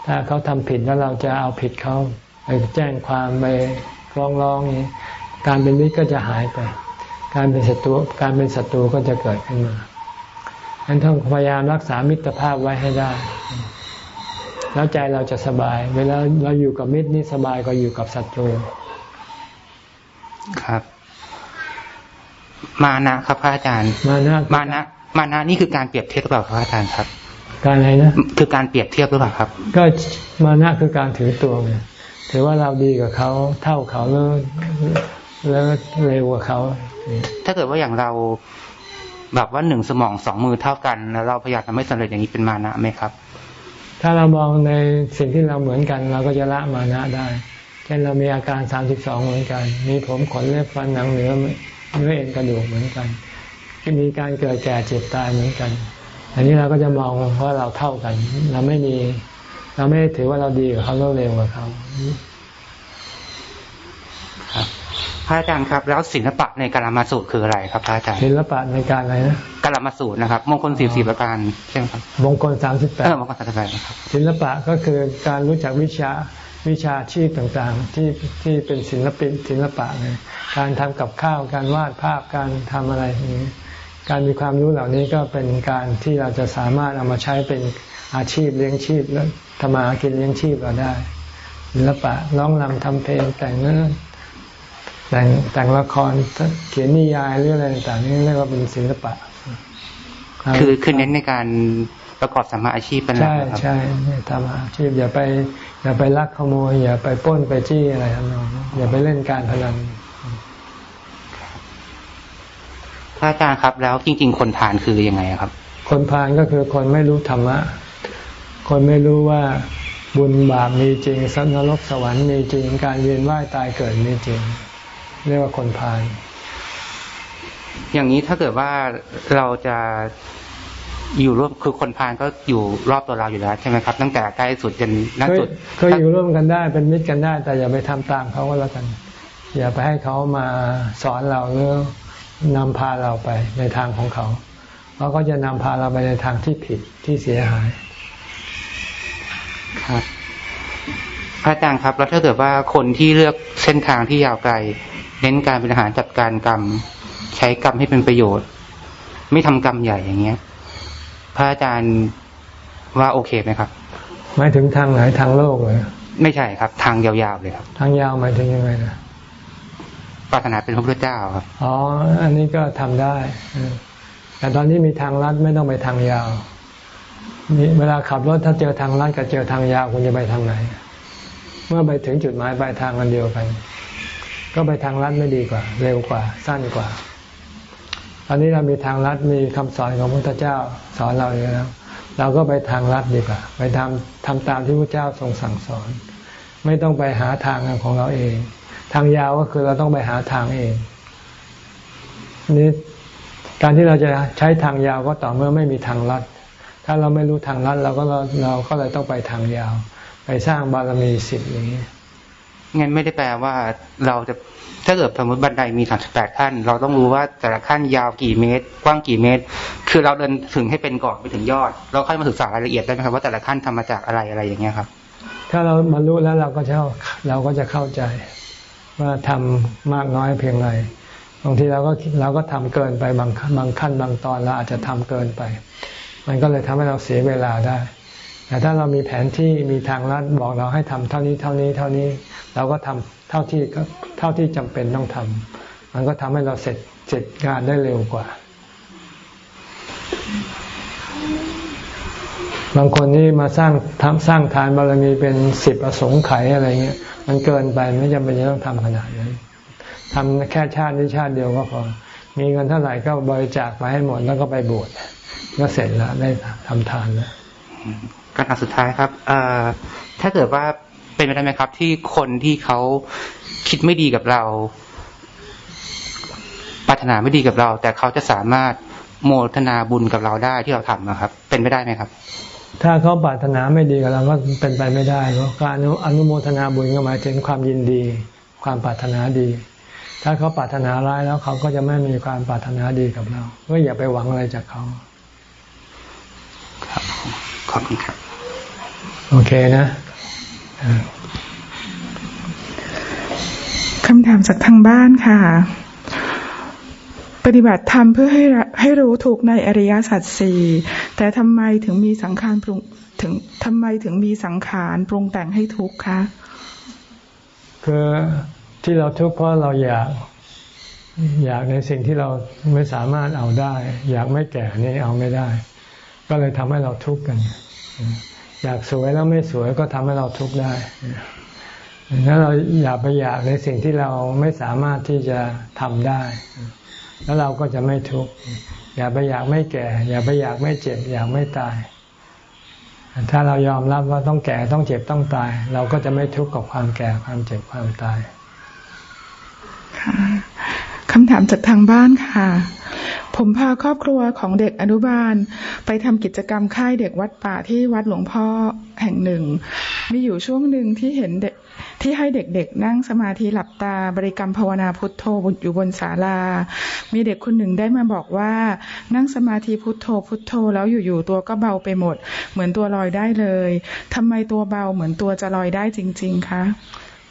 ถ้าเขาทำผิดแล้วเราจะเอาผิดเขาไปแจ้งความไปร้องร้องนี้การเป็นมิตรก็จะหายไป การเป็นศัตรูการเป็นศัตรูก็จะเกิดขึ้นมา ดังนั้นต้องพยายามรักษามิตรภาพไว้ให้ได้ แล้วใจเราจะสบาย เวลาเราอยู่กับมิตรนี่สบายกว่าอยู่กับศัตรู ครับ มานะครับพระอาจารย์ มานะมานะมานะนี่คือการเปรียบเทียบหรือเปล่าครับอาจารย์ครับ การอะไรนะ คือการเปรียบเทียบหรือเปล่าครับ ก็มานะคือการถือตัวไงถือว่าเราดีกับเขาเท่าเขาแล้วแล้วเร็วกว่าเขา ถ้าเกิดว่าอย่างเรา แบบว่าหนึ่งสมองสองมือเท่ากันแล้วเราพยายามทำให้สำเร็จอย่างนี้เป็นมานะไหมครับ ถ้าเรามองในสิ่งที่เราเหมือนกัน เราก็จะละมานะได้ เช่นเรามีอาการสามสิบสองเหมือนกัน มีผมขนเล็บฟันหนังเนื้อเนื้อเอ็นกระดูกเหมือนกันมีการเกิดแก่เจ็บตายเหมือนกัน อันนี้เราก็จะมองว่าเราเท่ากัน เราไม่มี เราไม่ถือว่าเราดีกว่าเขาเราเร็วกว่าเขา พระอาจารย์ครับ แล้วศิลปะในการมาสูตรคืออะไรครับพระอาจารย์ศิลปะในการอะไรนะการมาสูตรนะครับ มงคลสี่สี่ประการใช่ไหมครับมงคลสามสิบแปดมงคลสามสิบแปดครับศิลปะก็คือการรู้จักวิชาวิชาชีพต่างๆ ที่ที่เป็นศิลปินศิลปะเลยการทำกับข้าวการวาดภาพการทำอะไรอย่างนี้การมีความรู้เหล่านี้ก็เป็นการที่เราจะสามารถเอามาใช้เป็นอาชีพเลี้ยงชีพแล้วทำมากินเลี้ยงชีพเราได้ศิลปะร้องรำทำเพลงแต่งเนื้อ แต่งแต่งละครเขียนนิยายหรืออะไรต่างๆนี่เรียกว่าเป็นศิลปะ คือคือเน้นในการประกอบสมมาอาชีพเป็นหลักใช่ครับใช่ทำอาชีพอย่าไป อย่าไปลักขโมย อย่าไปปล้นไปจี้อะไรทำนองนั้นอย่าไปเล่นการพนันพระอาจารย์ครับ แล้วจริง ๆ คนทานคือยังไงครับ คนพาลก็คือคนไม่รู้ธรรมะ คนไม่รู้ว่าบุญบาปมีจริงสัตว์นรกสวรรค์มีจริง การเวียนว่ายตายเกิดมีจริง เรียกว่าคนพาลอย่างนี้ถ้าเกิดว่าเราจะอยู่ร่วมคือคนพาลก็อยู่รอบตัวเราอยู่แล้วใช่ไหมครับ ตั้งแต่ใกล้สุดจนนั่นก็สุดก็อยู่ร่วมกันได้เป็นมิตรกันได้ แต่อย่าไปทำตามเขาก็แล้วกัน อย่าไปให้เขามาสอนเราหรือนำพาเราไปในทางของเขาเพราะเขาจะนำพาเราไปในทางที่ผิดที่เสียหาย ครับพระอาจารย์ครับ แล้วถ้าเกิดว่าคนที่เลือกเส้นทางที่ยาวไกล เน้นการบริหารจัดการกรรม ใช้กรรมให้เป็นประโยชน์ ไม่ทำกรรมใหญ่อย่างเงี้ย พระอาจารย์ว่าโอเคไหมครับหมายถึงทางไหนทางโลกเลยไม่ใช่ครับ ทางยาวๆเลยครับ ทางยาวหมายถึงยังไงนะปรารถนาเป็นพระพุทธเจ้าครับอ๋ออันนี้ก็ทำได้เออแต่ตอนนี้มีทางลัดไม่ต้องไปทางยาวนี่เวลาขับรถถ้าเจอทางลัดกับเจอทางยาวคุณจะไปทางไหน เมื่อไปถึงจุดหมายปลายทางกันเดียวกัน ก็ไปทางลัดไม่ดีกว่า เร็วกว่าสั้นกว่า ตอนนี้เรามีทางลัดมีคำสอนของพระพุทธเจ้าสอนเราอยู่แล้วเราก็ไปทางลัดดีกว่า ไปทำทำตามที่พระเจ้าทรงสั่งสอน ไม่ต้องไปหาทางของเราเอง ทางยาวก็คือเราต้องไปหาทางเองนี่การที่เราจะใช้ทางยาวก็ต่อเมื่อไม่มีทางลัด ถ้าเราไม่รู้ทางลัดเราก็เราเราก็เลยต้องไปทางยาว ไปสร้างบารมีสิบอย่างนี้ งั้นไม่ได้แปลว่าเราจะถ้าเกิดสมมติบันไดมีสามสิบแปดขั้น เราต้องรู้ว่าแต่ละขั้นยาวกี่เมตร กว้างกี่เมตร คือเราเดินถึงให้เป็นก่อนไปถึงยอด เราค่อยมาศึกษารายละเอียดได้ไหมครับว่าแต่ละขั้นทำมาจากอะไรอะไรอย่างเงี้ยครับ ถ้าเราบรรลุแล้วเราก็จะเราก็จะเข้าใจว่าทำมากน้อยเพียงไรบางทีเราก็เราก็ทำเกินไปบางบางขั้นบางตอนเราอาจจะทำเกินไป มันก็เลยทำให้เราเสียเวลาได้ แต่ถ้าเรามีแผนที่มีทางลัดบอกเราให้ทำเท่านี้เท่านี้เท่านี้ เราก็ทำเท่าที่เท่าที่จำเป็นต้องทำมันก็ทำให้เราเสร็จเสร็จงานได้เร็วกว่า บางคนนี่มาสร้างทำสร้างทานบารมีเป็นสิบอสงไขยอะไรเงี้ยมันเกินไปไม่จำเป็นจะต้องทำขนาดนั้นทำแค่ชาตินี้ชาติเดียวก็พอ มีเงินเท่าไหร่ก็บริจาคไปให้หมดแล้วก็ไปบวชก็เสร็จแล้วได้ทำทานแล้ว คำถามสุดท้ายครับเอ่อถ้าเกิดว่าเป็นไปได้ไหมครับ ที่คนที่เขาคิดไม่ดีกับเราปรารถนาไม่ดีกับเรา แต่เขาจะสามารถโมทนาบุญกับเราได้ที่เราทำนะครับ เป็นไปได้ไหมครับ ถ้าเขาปรารถนาไม่ดีกับเราก็เป็นไปไม่ได้เพราะการอนุอนุโมทนาบุญก็หมายถึงความยินดี ความปรารถนาดี ถ้าเขาปรารถนาร้ายแล้วเขาก็จะไม่มีความปรารถนาดีกับเราก็อย่าไปหวังอะไรจากเขาครับขอบคุณครับ โอเคนะอ่าคำถามจากทางบ้านค่ะ ปฏิบัติธรรมเพื่อให้ระให้รู้ถูกในอริยสัจสี่แต่ทำไมถึงมีสังขารปรุงถึงทำไมถึงมีสังขารปรุงแต่งให้ทุกข์คะคือที่เราทุกข์เพราะเราอยากอยากในสิ่งที่เราไม่สามารถเอาได้ อยากไม่แก่นี่เอาไม่ได้ ก็เลยทำให้เราทุกข์กัน อยากสวยแล้วไม่สวยก็ทำให้เราทุกข์ได้งั้นเราอย่าไปอยากในสิ่งที่เราไม่สามารถที่จะทำได้ แล้วเราก็จะไม่ทุกข์อย่าไปอยากไม่แก่ อย่าไปอยากไม่เจ็บ อยากไม่ตาย ถ้าเรายอมรับว่าต้องแก่ต้องเจ็บต้องตาย เราก็จะไม่ทุกข์กับความแก่ความเจ็บความตายค่ะคำถามจากทางบ้านค่ะ ผมพาครอบครัวของเด็กอนุบาล ไปทำกิจกรรมค่ายเด็กวัดป่าที่วัดหลวงพ่อแห่งหนึ่ง มีอยู่ช่วงหนึ่งที่เห็นเด็กที่ให้เด็กๆ นั่งสมาธิหลับตาบริกรรมภาวนาพุทโธอยู่บนศาลา มีเด็กคนหนึ่งได้มาบอกว่า นั่งสมาธิพุทโธพุทโธแล้วอยู่ๆตัวก็เบาไปหมด เหมือนตัวลอยได้เลยทำไมตัวเบาเหมือนตัวจะลอยได้จริง ๆคะ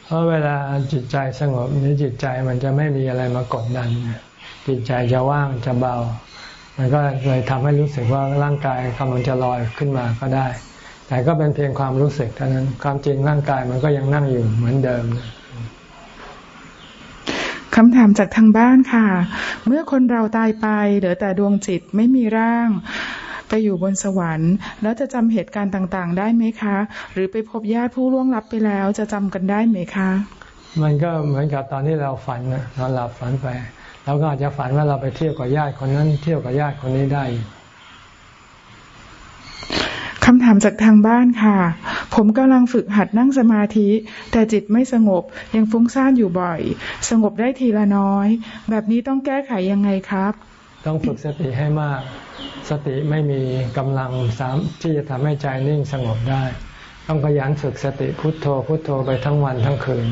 เพราะเวลาจิตใจสงบนี่จิตใจมันจะไม่มีอะไรมากดดัน จิตใจจะว่างจะเบา มันก็เลยทำให้รู้สึกว่าร่างกายกำลังจะลอยขึ้นมาก็ได้ แต่ก็เป็นเพียงความรู้สึกเท่านั้น ความจริงร่างกายมันก็ยังนั่งอยู่เหมือนเดิมคำถามจากทางบ้านค่ะ เมื่อคนเราตายไป เหลือแต่ดวงจิตไม่มีร่าง ไปอยู่บนสวรรค์ แล้วจะจำเหตุการณ์ต่างๆ ได้ไหมคะ หรือไปพบญาติผู้ล่วงลับไปแล้วจะจำกันได้ไหมคะ มันก็เหมือนกับตอนที่เราฝันนะนอนหลับฝันไป เราก็อาจจะฝันว่าเราไปเที่ยวกับญาติคนนั้น เที่ยวกับญาติคนนี้ได้คำถามจากทางบ้านค่ะ ผมกำลังฝึกหัดนั่งสมาธิ แต่จิตไม่สงบยังฟุ้งซ่านอยู่บ่อย สงบได้ทีละน้อย แบบนี้ต้องแก้ไขยังไงครับ ต้องฝึกสติให้มาก สติไม่มีกำลังสามที่จะทำให้ใจนิ่งสงบได้ ต้องขยันฝึกสติพุทโธพุทโธไปทั้งวันทั้งคืน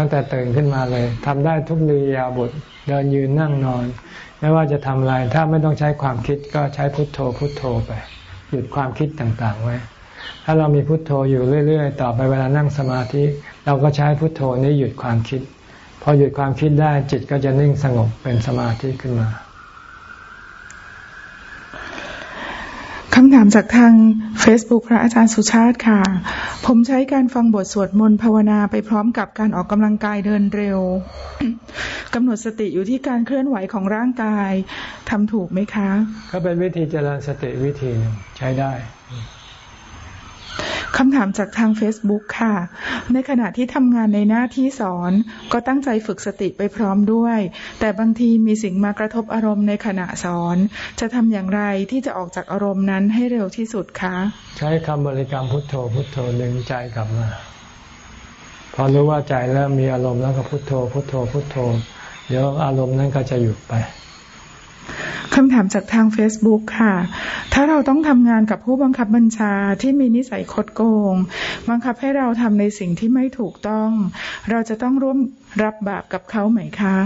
ตั้งแต่ตื่นขึ้นมาเลยทำได้ทุกลียาบทเดินยืนนั่งนอน ไม่ว่าจะทำอะไร ถ้าไม่ต้องใช้ความคิดก็ใช้พุทโธพุทโธไป หยุดความคิดต่างๆไว้ ถ้าเรามีพุทโธอยู่เรื่อย ๆ ต่อไปเวลานั่งสมาธิ เราก็ใช้พุทโธนี้หยุดความคิด พอหยุดความคิดได้จิตก็จะนิ่งสงบเป็นสมาธิขึ้นมาำถามจากทาง Facebook พระอาจารย์สุชาติค่ะ ผมใช้การฟังบทสวดมนต์ภาวนาไปพร้อมกับการออกกำลังกายเดินเร็วกำหนดสติอยู่ที่การเคลื่อนไหวของร่างกายทำถูกไหมคะ ก็เป็นวิธีเจริญสติวิธีหนึ่งใช้ได้ คำถามจากทาง Facebook ค่ะ ในขณะที่ทำงานในหน้าที่สอน ก็ตั้งใจฝึกสติไปพร้อมด้วย แต่บางทีมีสิ่งมากระทบอารมณ์ในขณะสอน จะทำอย่างไรที่จะออกจากอารมณ์นั้นให้เร็วที่สุดคะ ใช้คำบริกรรมพุทโธพุทโธดึงใจกลับมา พอรู้ว่าใจเริ่มมีอารมณ์แล้วก็พุทโธพุทโธพุทโธ เดี๋ยวอารมณ์นั้นก็จะหยุดไป คำถามจากทาง Facebook ค่ะ ถ้าเราต้องทำงานกับผู้บังคับบัญชาที่มีนิสัยคดโกง บังคับให้เราทำในสิ่งที่ไม่ถูกต้อง เราจะต้องร่วมรับบาปกับเขาไหมคะ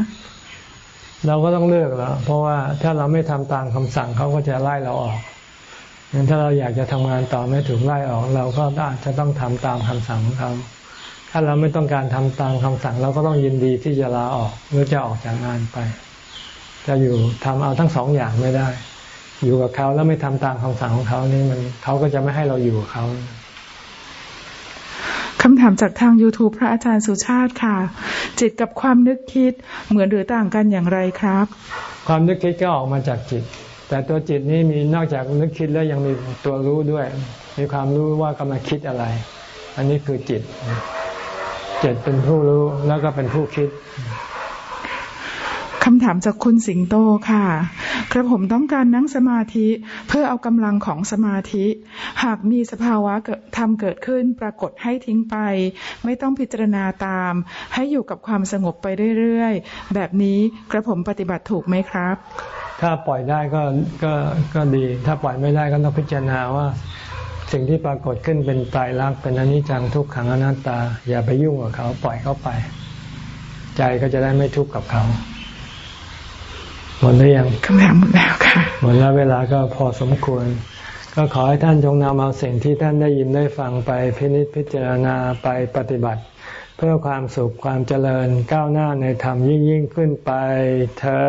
เราก็ต้องเลือกแล้ว เพราะว่าถ้าเราไม่ทำตามคำสั่งเขาก็จะไล่เราออกงั้นถ้าเราอยากจะทำงานต่อไม่ถูกไล่ออก เราก็อาจจะต้องทำตามคำสั่งของเขาถ้าเราไม่ต้องการทำตามคำสั่ง เราก็ต้องยินดีที่จะลาออกหรือจะออกจากงานไป จะอยู่ทำเอาทั้งสองอย่างไม่ได้ อยู่กับเขาแล้วไม่ทำตามคำสั่งของเขานี่มันเขาก็จะไม่ให้เราอยู่กับเขาคำถามจากทาง YouTube พระอาจารย์สุชาติค่ะ จิตกับความนึกคิดเหมือนหรือต่างกันอย่างไรครับ ความนึกคิดก็ออกมาจากจิต แต่ตัวจิตนี้มีนอกจากนึกคิดแล้วยังมีตัวรู้ด้วย มีความรู้ว่ากำลังคิดอะไร อันนี้คือจิตจิตเป็นผู้รู้แล้วก็เป็นผู้คิด คำถามจากคุณสิงโตค่ะ กระผมต้องการนั่งสมาธิเพื่อเอากำลังของสมาธิ หากมีสภาวะทำเกิดขึ้นปรากฏให้ทิ้งไป ไม่ต้องพิจารณาตาม ให้อยู่กับความสงบไปเรื่อยๆ แบบนี้กระผมปฏิบัติถูกไหมครับ ถ้าปล่อยได้ก็ก็ก็ดี ถ้าปล่อยไม่ได้ก็ต้องพิจารณาว่า สิ่งที่ปรากฏขึ้นเป็นตายรักเป็นอนิจจังทุกขังอนัตตา อย่าไปยุ่งกับเขาปล่อยเขาไป ใจก็จะได้ไม่ทุกข์กับเขา มดหรือยังคำถามหมดแล้วค่ะ หมดแล้วเวลาก็พอสมควร ก็ขอให้ท่านจงนำเอาสิ่งที่ท่านได้ยินได้ฟังไปพินิจพิจารณาไปปฏิบัติ เพื่อความสุขความเจริญก้าวหน้าในธรรมยิ่งยิ่งขึ้นไปเธอ